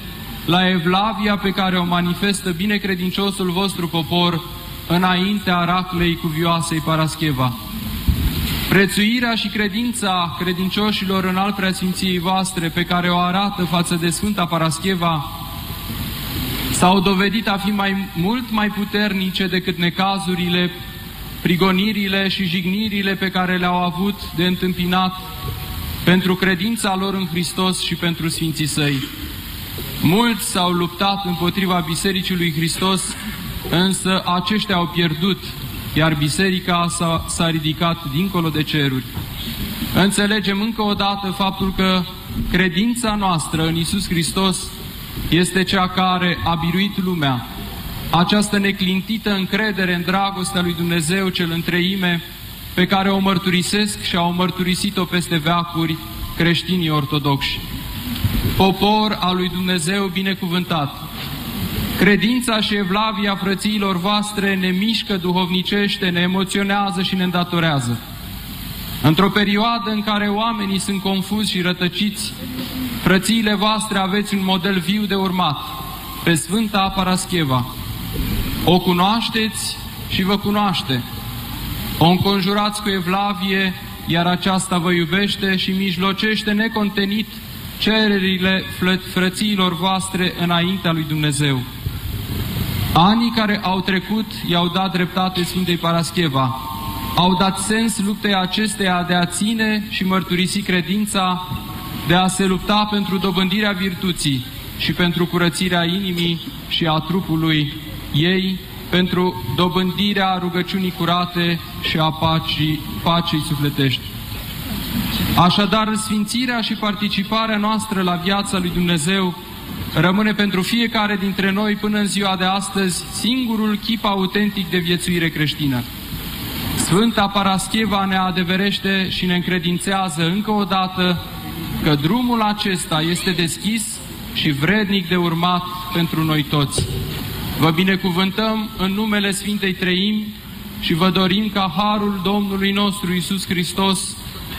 la evlavia pe care o manifestă binecredinciosul vostru popor înaintea raclei cuvioasei Parascheva. Prețuirea și credința credincioșilor în al preasfinției voastre pe care o arată față de Sfânta Parascheva s-au dovedit a fi mai mult mai puternice decât necazurile, prigonirile și jignirile pe care le-au avut de întâmpinat pentru credința lor în Hristos și pentru Sfinții Săi. Mulți s-au luptat împotriva Bisericii lui Hristos, însă aceștia au pierdut, iar Biserica s-a, ridicat dincolo de ceruri. Înțelegem încă o dată faptul că credința noastră în Isus Hristos este cea care a biruit lumea. Această neclintită încredere în dragostea lui Dumnezeu cel întreime, pe care o mărturisesc și au mărturisit-o peste veacuri creștinii ortodoxi popor al lui Dumnezeu binecuvântat. Credința și evlavia frățiilor voastre ne mișcă duhovnicește, ne emoționează și ne îndatorează. Într-o perioadă în care oamenii sunt confuzi și rătăciți, frățiile voastre aveți un model viu de urmat, pe Sfânta Parascheva. O cunoașteți și vă cunoaște. O înconjurați cu evlavie, iar aceasta vă iubește și mijlocește necontenit cererile frățiilor voastre înaintea lui Dumnezeu. Anii care au trecut i-au dat dreptate Sfintei Parascheva, au dat sens luptei acesteia de a ține și mărturisi credința, de a se lupta pentru dobândirea virtuții și pentru curățirea inimii și a trupului ei, pentru dobândirea rugăciunii curate și a pacii, pacii sufletești. Așadar, sfințirea și participarea noastră la viața lui Dumnezeu rămâne pentru fiecare dintre noi până în ziua de astăzi singurul chip autentic de viețuire creștină. Sfânta Parascheva ne adeverește și ne încredințează încă o dată că drumul acesta este deschis și vrednic de urmat pentru noi toți. Vă binecuvântăm în numele Sfintei Treimi și vă dorim ca Harul Domnului nostru Isus Hristos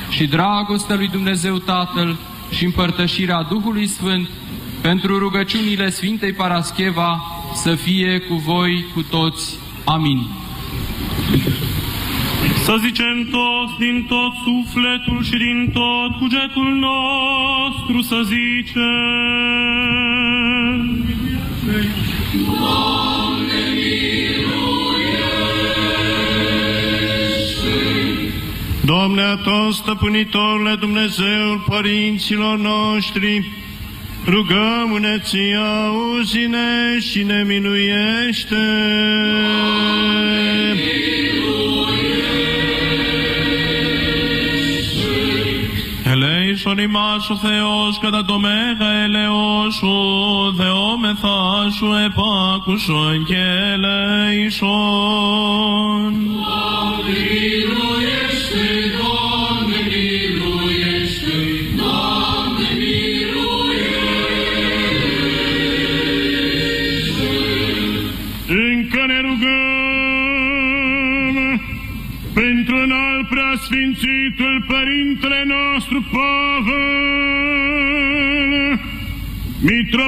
și dragostea lui Dumnezeu Tatăl și împărtășirea Duhului Sfânt pentru rugăciunile Sfintei Parascheva să fie cu voi cu toți. Amin. Să zicem toți din tot sufletul și din tot cugetul nostru să zicem. Doamne, tot stăpânitorule Dumnezeul părinților noștri, rugăm-ne ție, auzi-ne și ne minuiește. Ελέησον ημάς ο Θεός κατά το μέγα ελεό σου, δεόμεθα σου επάκουσον και ελέησον. Miluiește,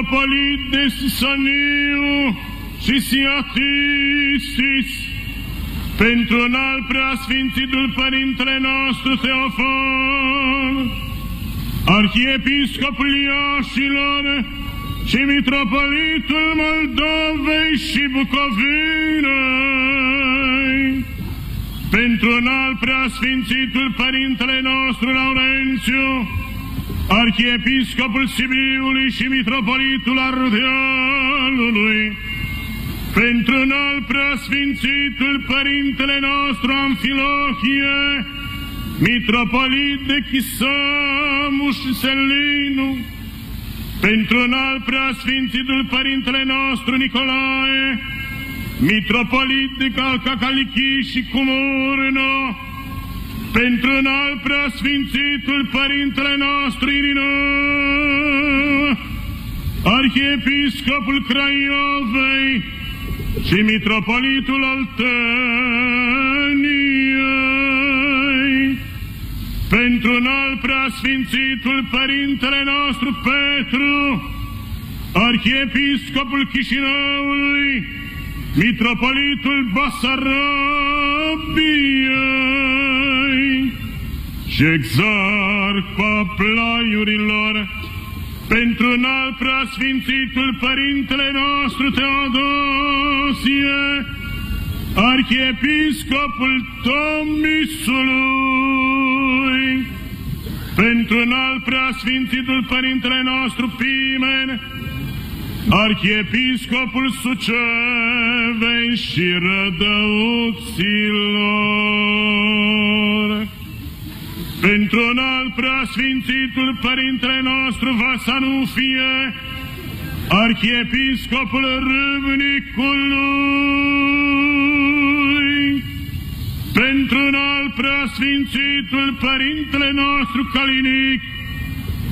Mitropolit de Sisaniu și Siatisis, pentru un al preasfințitul Părintele nostru Teofan, Arhiepiscopul Iașilor și Mitropolitul Moldovei și Bucovinei, pentru un al preasfințitul Părintele nostru Laurențiu, Arhiepiscopul Sibiului și Mitropolitul Ardealului, pentru un al preasfințitul Părintele nostru Amfilohie, Mitropolit de Chisamuș și Selinu, pentru un al preasfințitul Părintele nostru Nicolae, Mitropolit de Calcacalichi și Cumurno, pentru un al preasfințitul Părintele nostru Irina, Arhiepiscopul Craiovei și Mitropolitul Olteniei, pentru un al preasfințitul Părintele nostru Petru, Arhiepiscopul Chișinăului, Mitropolitul Basarabiei și Exarh Paplaiurilor, pentru un al preasfințitul Părintele nostru Teodosie, Arhiepiscopul Tomisului, pentru un al preasfințitul Părintele nostru Pimen, Arhiepiscopul Sucevei și Rădăuților, pentru un al preasfințitul Părintele nostru Vasanufie, Arhiepiscopul Râmnicului, pentru un al preasfințitul Părintele nostru Calinic,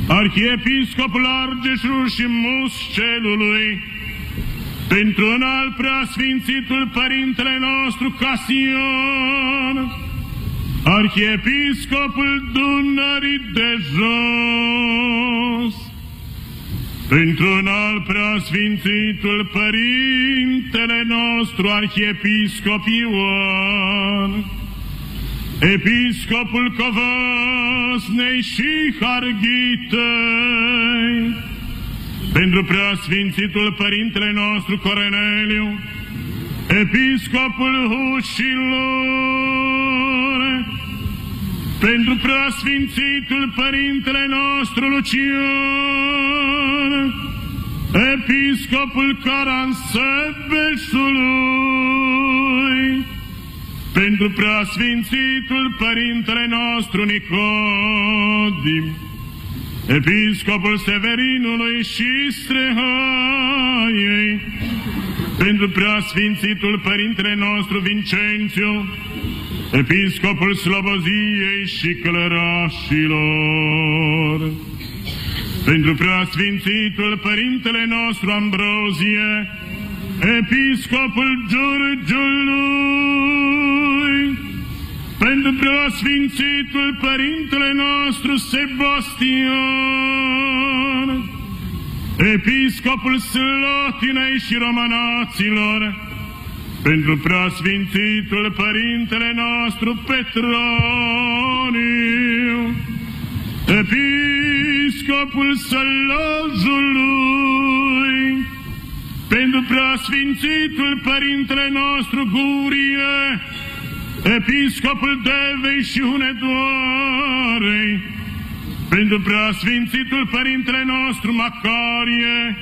Arhiepiscopul Argeșului și Muscelului, pentru un al preasfințitul Părintele nostru Casion, Arhiepiscopul Dunării de Jos, pentru un al preasfințitul Părintele nostru Arhiepiscop Ioan, Episcopul Covasnei și Harghitei, pentru preasfințitul Părintele nostru Coreneliu, Episcopul Hușilor, pentru preasfințitul Părintele nostru Lucian, Episcopul Caransebeșului, pentru preasfințitul Părintele nostru Nicodim, Episcopul Severinului și Strehaiei, pentru preasfințitul Părintele nostru Vincențiu, Episcopul Sloboziei și Călărașilor, pentru preasfințitul Părintele nostru Ambrozie, Episcopul Giurgiului, pentru preasfințitul Părintele nostru Sebastian, Episcopul Slatinei și Romanaților, pentru preasfințitul Părintele nostru Petroniu, Episcopul Sălăzului, pentru preasfințitul Părintele nostru Gurie, Episcopul Devei și Hunedoarei, pentru preasfințitul Părintele nostru Macarie,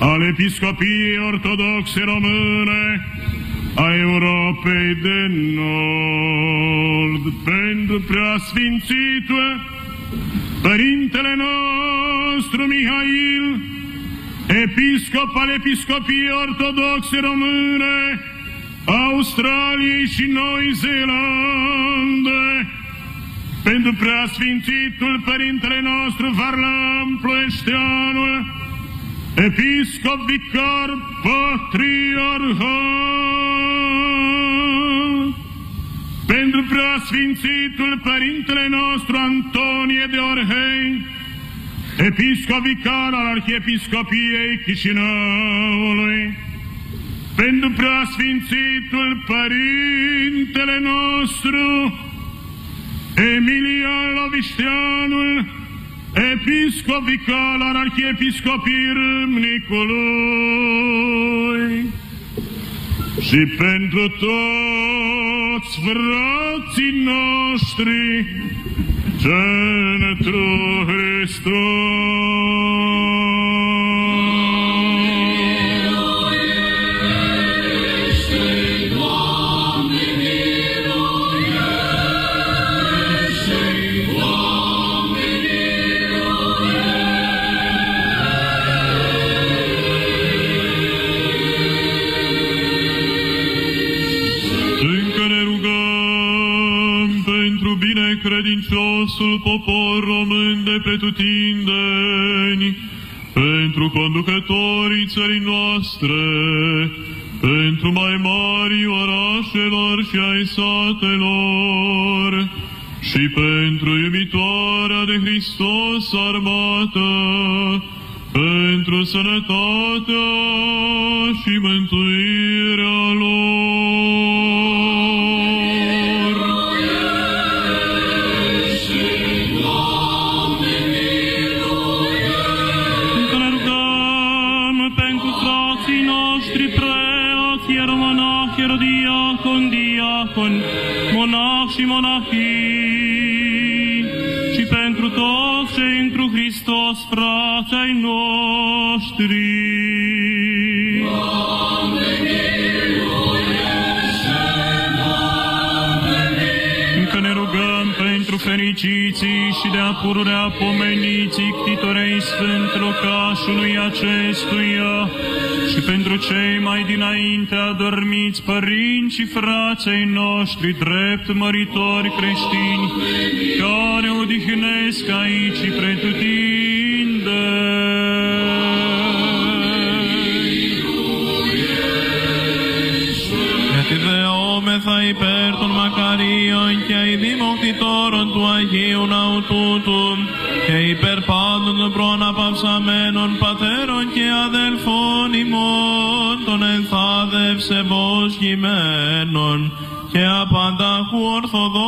al Episcopiei Ortodoxe Române, a Europei de Nord, pentru preasfințitul Părintele nostru Mihail, Episcop al Episcopiei Ortodoxe Române, Australiei și Noi Zeelande, pentru preasfințitul Părintele nostru Varlam Ploieșteanul, Episcop Vicar Patriarhal, pentru preasfințitul Părintele nostru Antonie de Orhei, episcop vicar al Arhiepiscopiei Chișinăului, pentru preasfințitul Părintele nostru Emilian Lovișteanul, episcop vicar al Arhiepiscopiei Râmnicului, și pentru toți frații noștri pentru Încă pretutindeni, pentru conducătorii țării noastre, pentru mai mari orașelor și ai satelor, și pentru iubitoarea de Hristos armată, pentru sănătatea și mântuirea și de apururea pomeniții ctitorei Sfânt locașului acestuia. Și pentru cei mai dinainte adormiți părinți și frații noștri drept măritori creștini care odihnesc aici și Αγίου Ναού τούτου και υπέρ πάντων των προαναπαυσαμένων πατέρων και αδελφών ημών των ενθάδευσε βοσγημένων και απανταχού ορθοδόξων.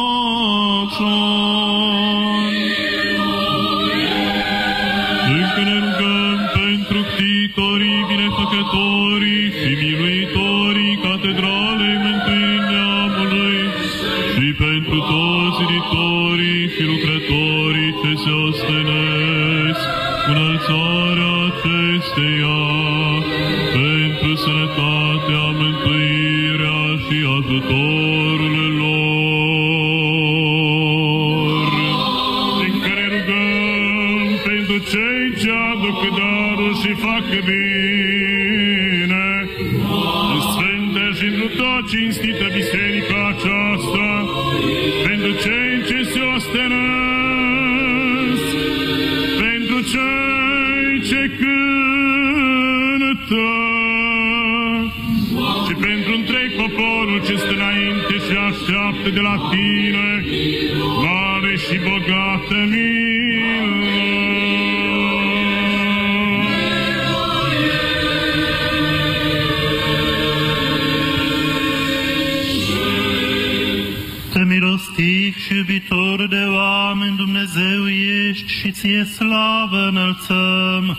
Ție slavă înălțăm,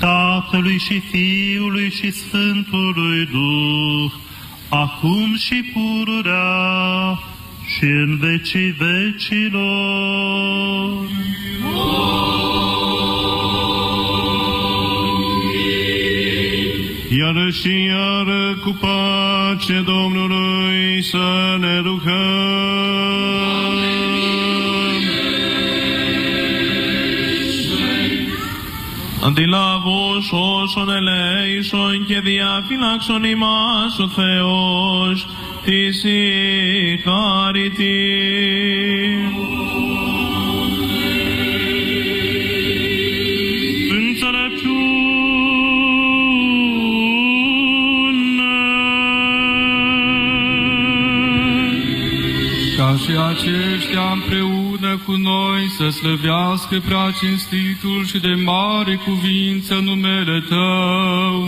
Tatălui și Fiului și Sfântului Duh, acum și pururea și în vecii vecilor. Iară și iară cu pace Domnului să ne rugăm. Αντιλάβως όσων ελέησον και διαφυλάξον ημάς ο Θεός της η ca și aceștia împreună cu noi să slăvească prea cinstitul și de mare cuvință numele Tău,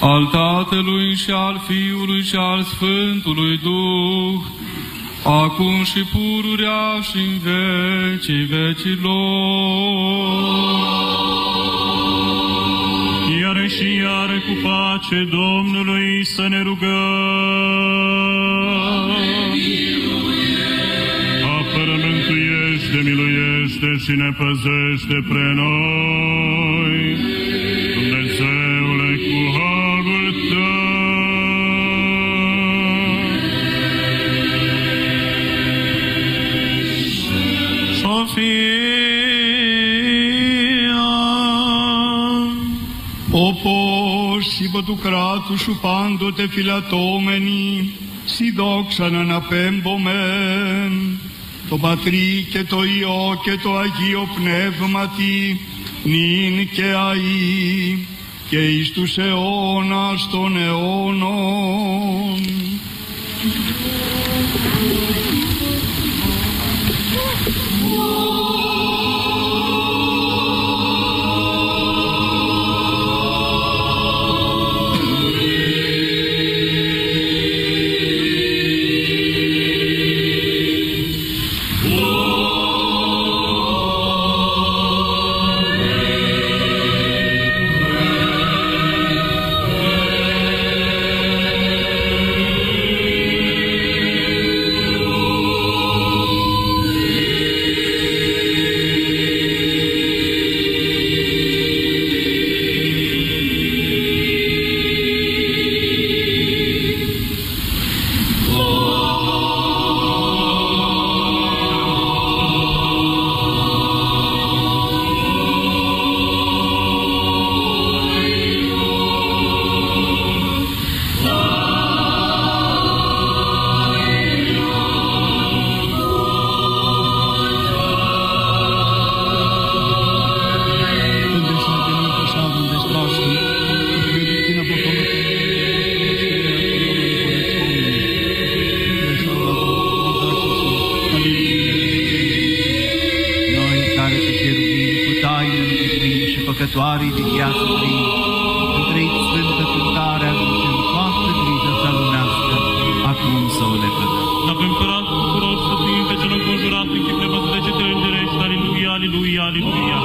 al Tatălui și al Fiului și al Sfântului Duh, acum și pururea și în vecii vecilor. Iar și iar cu pace Domnului să ne rugăm. Și ne păzește pre noi, Dumnezeule, cu harul tău. Sofia, popor și bătucratu șupandu-te filat omenii, si doxanan apem bomen, το Πατρί και το Υιό και το Αγίο Πνεύματι, νυν και αΐ, και εις τους αιώνας των αιώνων. Înviguim și păcătoarii de viață prin, întreit sfântă cântare aducem toată grija cea lumească, acum să o lepădăm. Dacă împăratul tuturor să fim pe cel înconjurat în chip nevăzut de cetele îngerești, aleluia, aleluia, aleluia.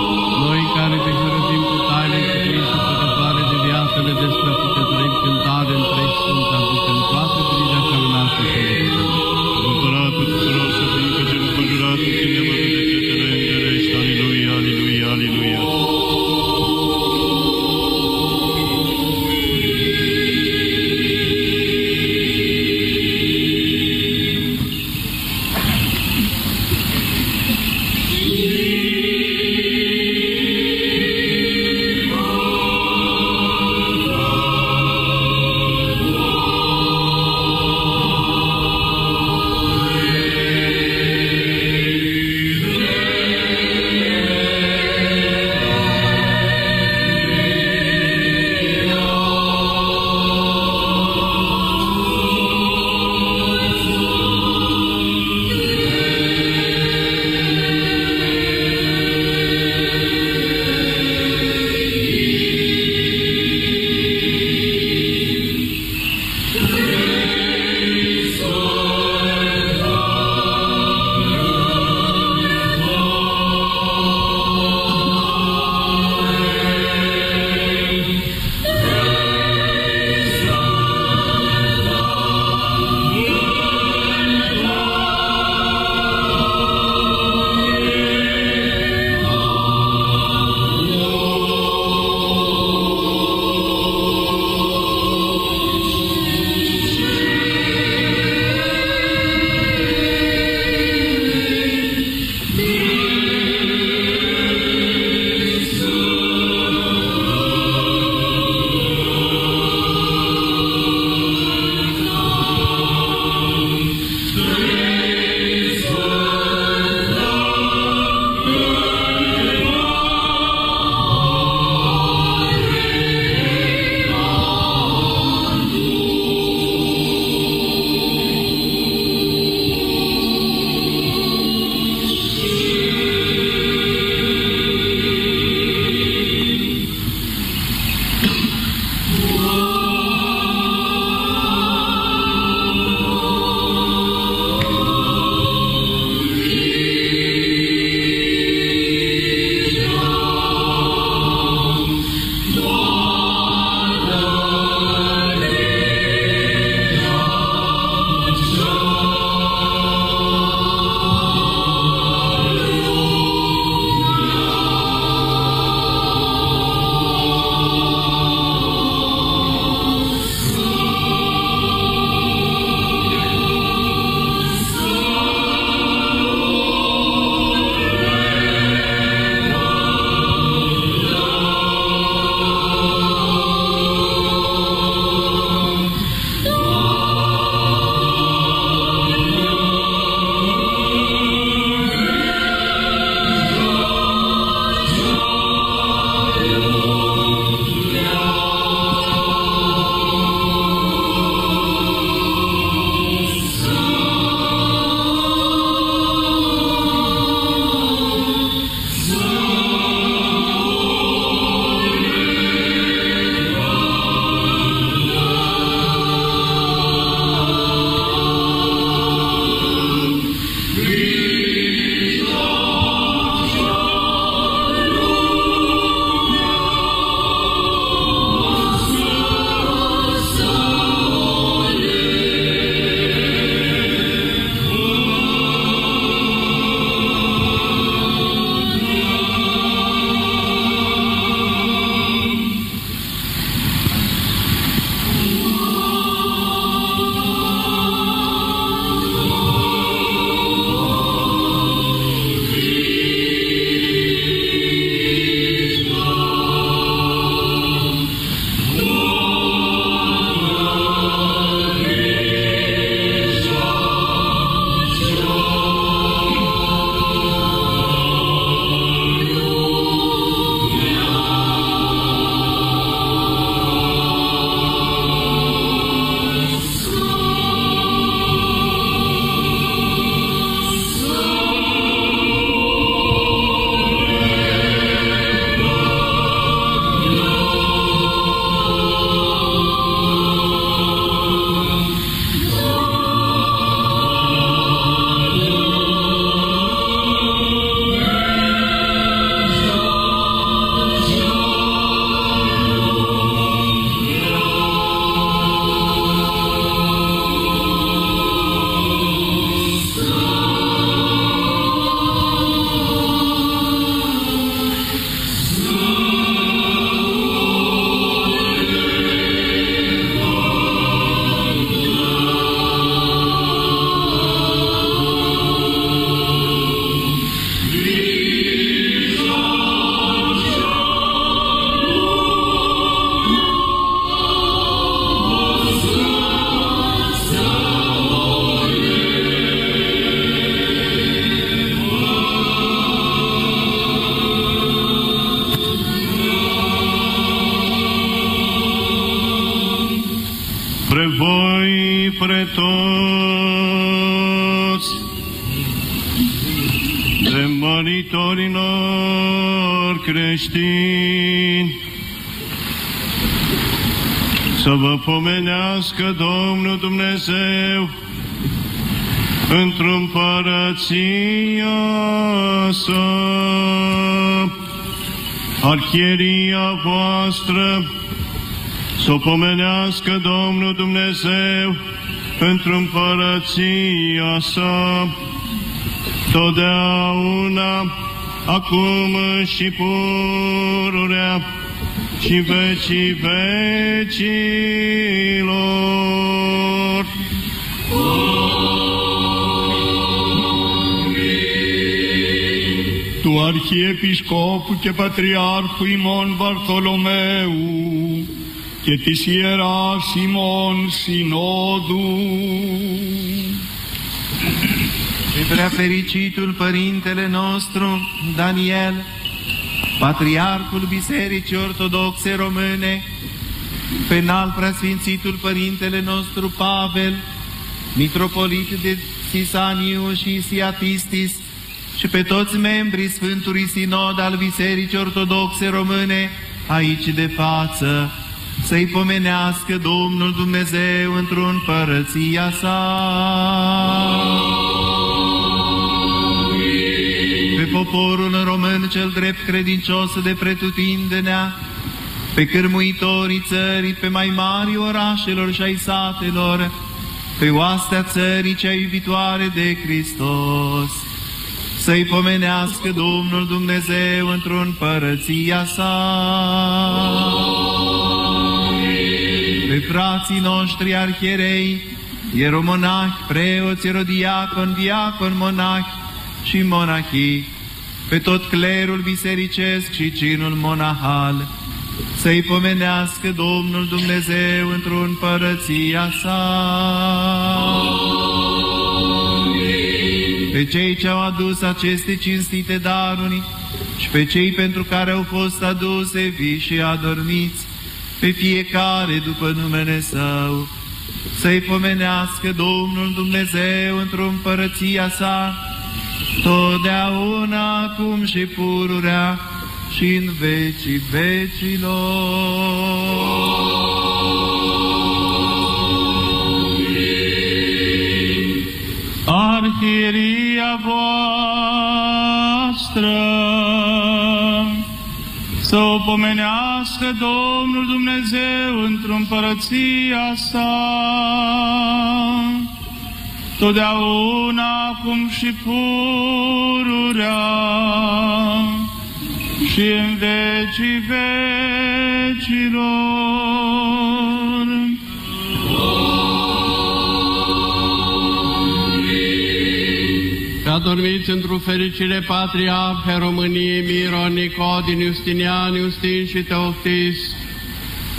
Împărăția sa. Archieria voastră să o pomenească Domnul Dumnezeu pentru împărăția sa, totdeauna, acum și pururea și vecii vecilor. Αρχιεπισκόπου και Πατριάρχου ημών Βαρθολομαίου και της Ιεράς ημών Συνόδου. Pe prea fericitul Părintele nostru, Daniel, Patriarhul Bisericii Ortodoxe Române, pe înalt preasfințitul Părintele nostru Pavel, Mitropolit de Sisaniu și Siatistis, și pe toți membrii Sfântului Sinod al Bisericii Ortodoxe Române, aici de față, să-i pomenească Domnul Dumnezeu într-o împărăția sa. Pe poporul român cel drept credincios de pretutindenea, pe cârmuitorii țării, pe mai mari orașelor și ai satelor, pe oastea țării cea iubitoare de Hristos, să-i pomenească Domnul Dumnezeu într-o împărăția sa. Pe frații noștri arhierei, ieromonahi, preoți, erodiacon, diacon, monahi și monahii, pe tot clerul bisericesc și cinul monahal, să-i pomenească Domnul Dumnezeu într-o împărăția sa. Pe cei ce au adus aceste cinstite daruri și pe cei pentru care au fost aduse vii și adormiți, pe fiecare după numele Său, să-i pomenească Domnul Dumnezeu într-o împărăția sa, totdeauna, acum și pururea și în vecii vecilor. Arhieria voastră să o pomenească Domnul Dumnezeu într-o împărăția sa, totdeauna acum și pururea și în vecii vecilor. Adormiți într-o fericire patriarhe României, Miron, Nicodin, Justinian, Justin și Teoftis,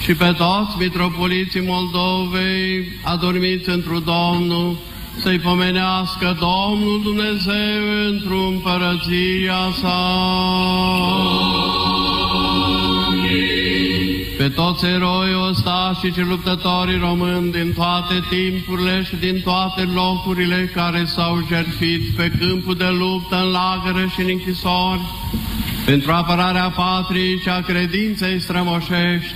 și pe toți mitropoliții Moldovei, adormiți într-o Domnul, să-i pomenească Domnul Dumnezeu într-o împărăția sa. Pe toți eroi ostașii și luptătorii români din toate timpurile și din toate locurile care s-au jertfit pe câmpul de luptă, în lagăre și în închisori, pentru apărarea patriei și a credinței strămoșești,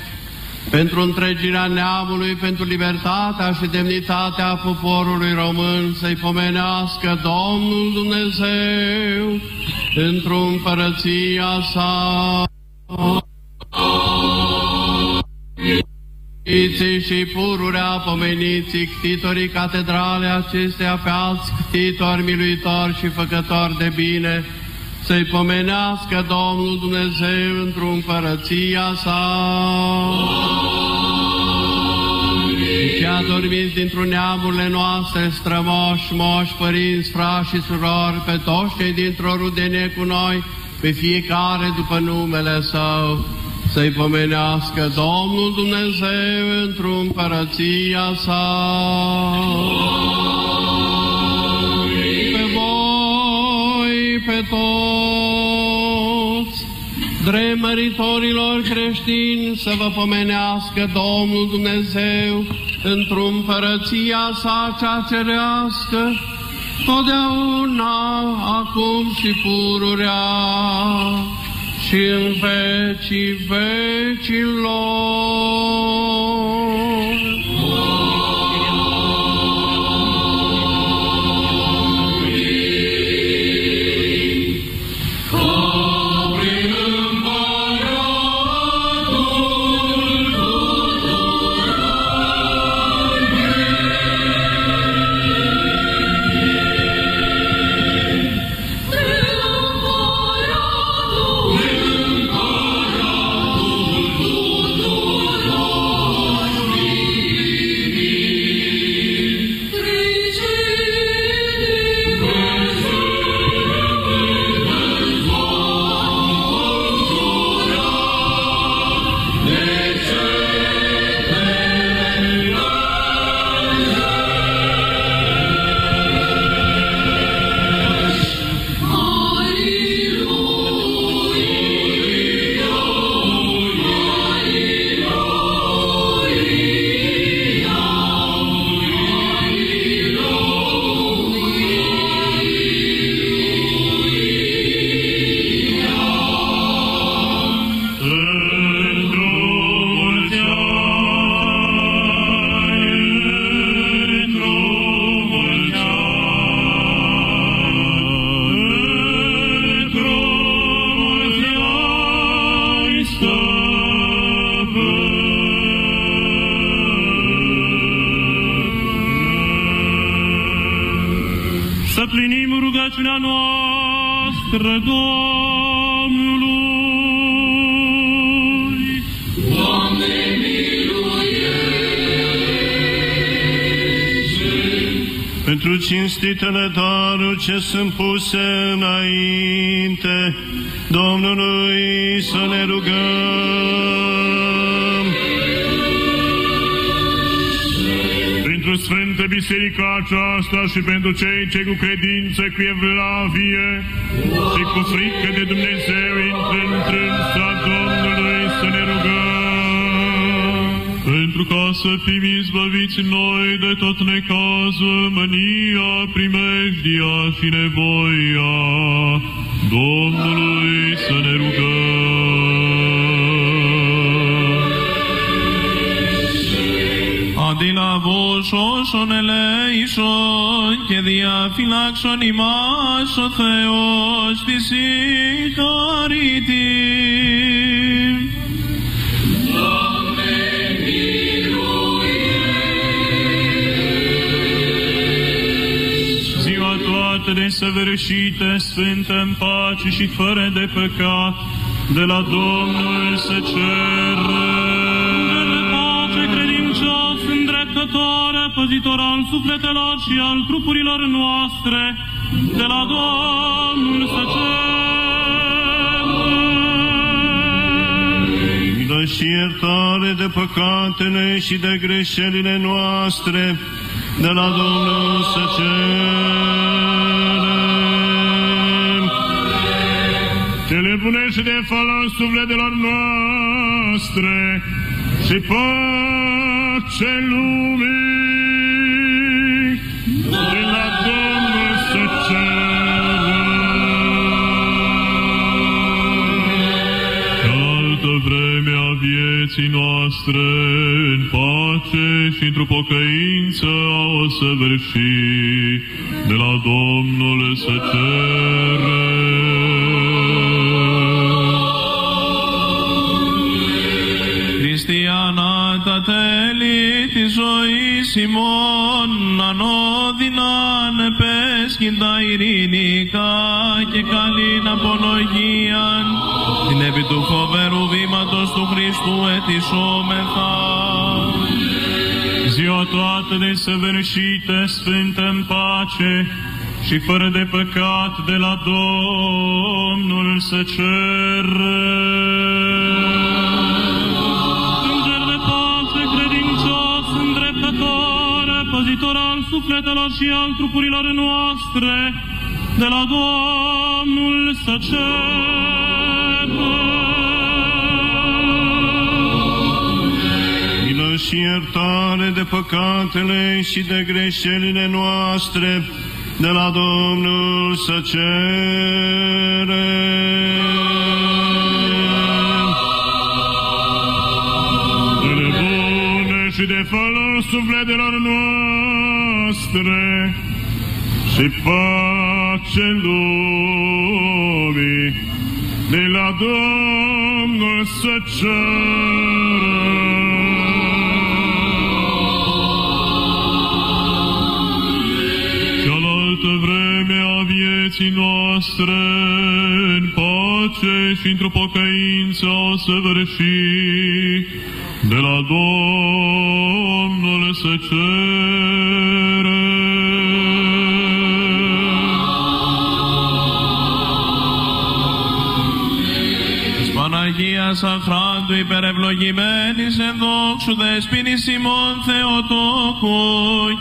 pentru întregirea neamului, pentru libertatea și demnitatea poporului român, să-i pomenească Domnul Dumnezeu într-o împărăția sa. Iții și pururea pomeniții, ctitorii catedrale acestea pe alți ctitori, miluitori și făcători de bine, să-i pomenească Domnul Dumnezeu într-o împărăția sa. Și adormiți dintr-un neamurile noastre, strămoși, moși, părinți, frați și surori, pe toți cei dintr-o rudenie cu noi, pe fiecare după numele Său, să-i pomenească Domnul Dumnezeu într-o împărăția sa. Pe voi, pe toți, dremăritorilor creștini, să vă pomenească Domnul Dumnezeu într-o împărăția sa cea cerească, totdeauna, acum și pururea, și în vecii vecilor. Pentru cinstitele daruri ce sunt puse înainte, Domnului să ne rugăm. Pentru Sfântă Biserica aceasta și pentru cei ce cu credință, cu evlavie și cu frică de Dumnezeu intră în trânsa Pentru ca să fim izbăviți noi de tot necazul, mânia, primejdia și nevoia, Domnului să ne rugăm. Adila vos όσων ελέησον και διαφυλάξον ημάς ο Θεός της συγχαρητή. Toată desăvârșită, sfântă în pace și fără de păcat, de la Domnul să ceră. De pace credincios, îndreptătoare, păzitor al sufletelor și al trupurilor noastre, de la Domnul să Milă și iertare de păcatele și de greșelile noastre, de la Domnul să cerem. Cele bune și de folos sufletelor noastre și pace lumii, de la Domnul să Pe altă vreme a vieții noastre, în pace și într-o pocăință a o săvârși, de la Domnul să cerem. Ημών ανώδυναν επέσχυν τα ειρηνικά και καλήν απολογίαν την επί του φοβερού βήματος του Χριστού ετισόμεθα. Ziua toată desăvârșită, sfântă în pace și fără de păcat de la Domnul să cerem. Sufletelor și al trupurilor noastre, de la Domnul să cerem. Milă și iertare de păcatele și de greșelile noastre, de la Domnul să cere. Cele bune și de folos sufletelor noastre și pace lumii de la Domnul să Cealaltă vreme a vieții noastre în pace și într-o pocăință o săvârși de la Domnul să cere. Αχράντου υπερευλογημένης εν δόξου δεσποίνης ημών Θεοτόκου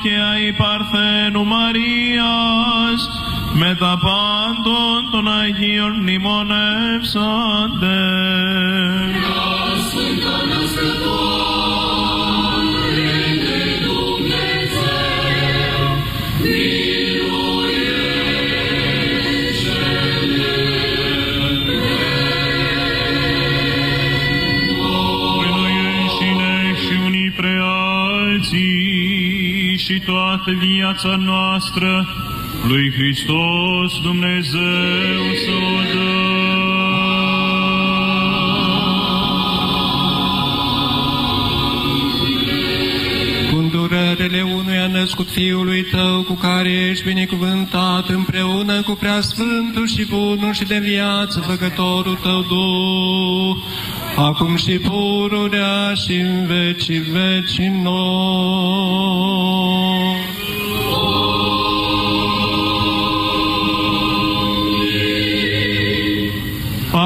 και αι Παρθένου Μαρίας με τα πάντων των Αγίων μνημονεύσαντε. Pe și toată viața noastră lui Hristos Dumnezeu să o Cu îndurările unuia născut Fiului Tău, cu care ești binecuvântat împreună cu Preasfântul și Bunul și de viață Făcătorul Tău Duh, acum și pururea și în vecii vecii noi.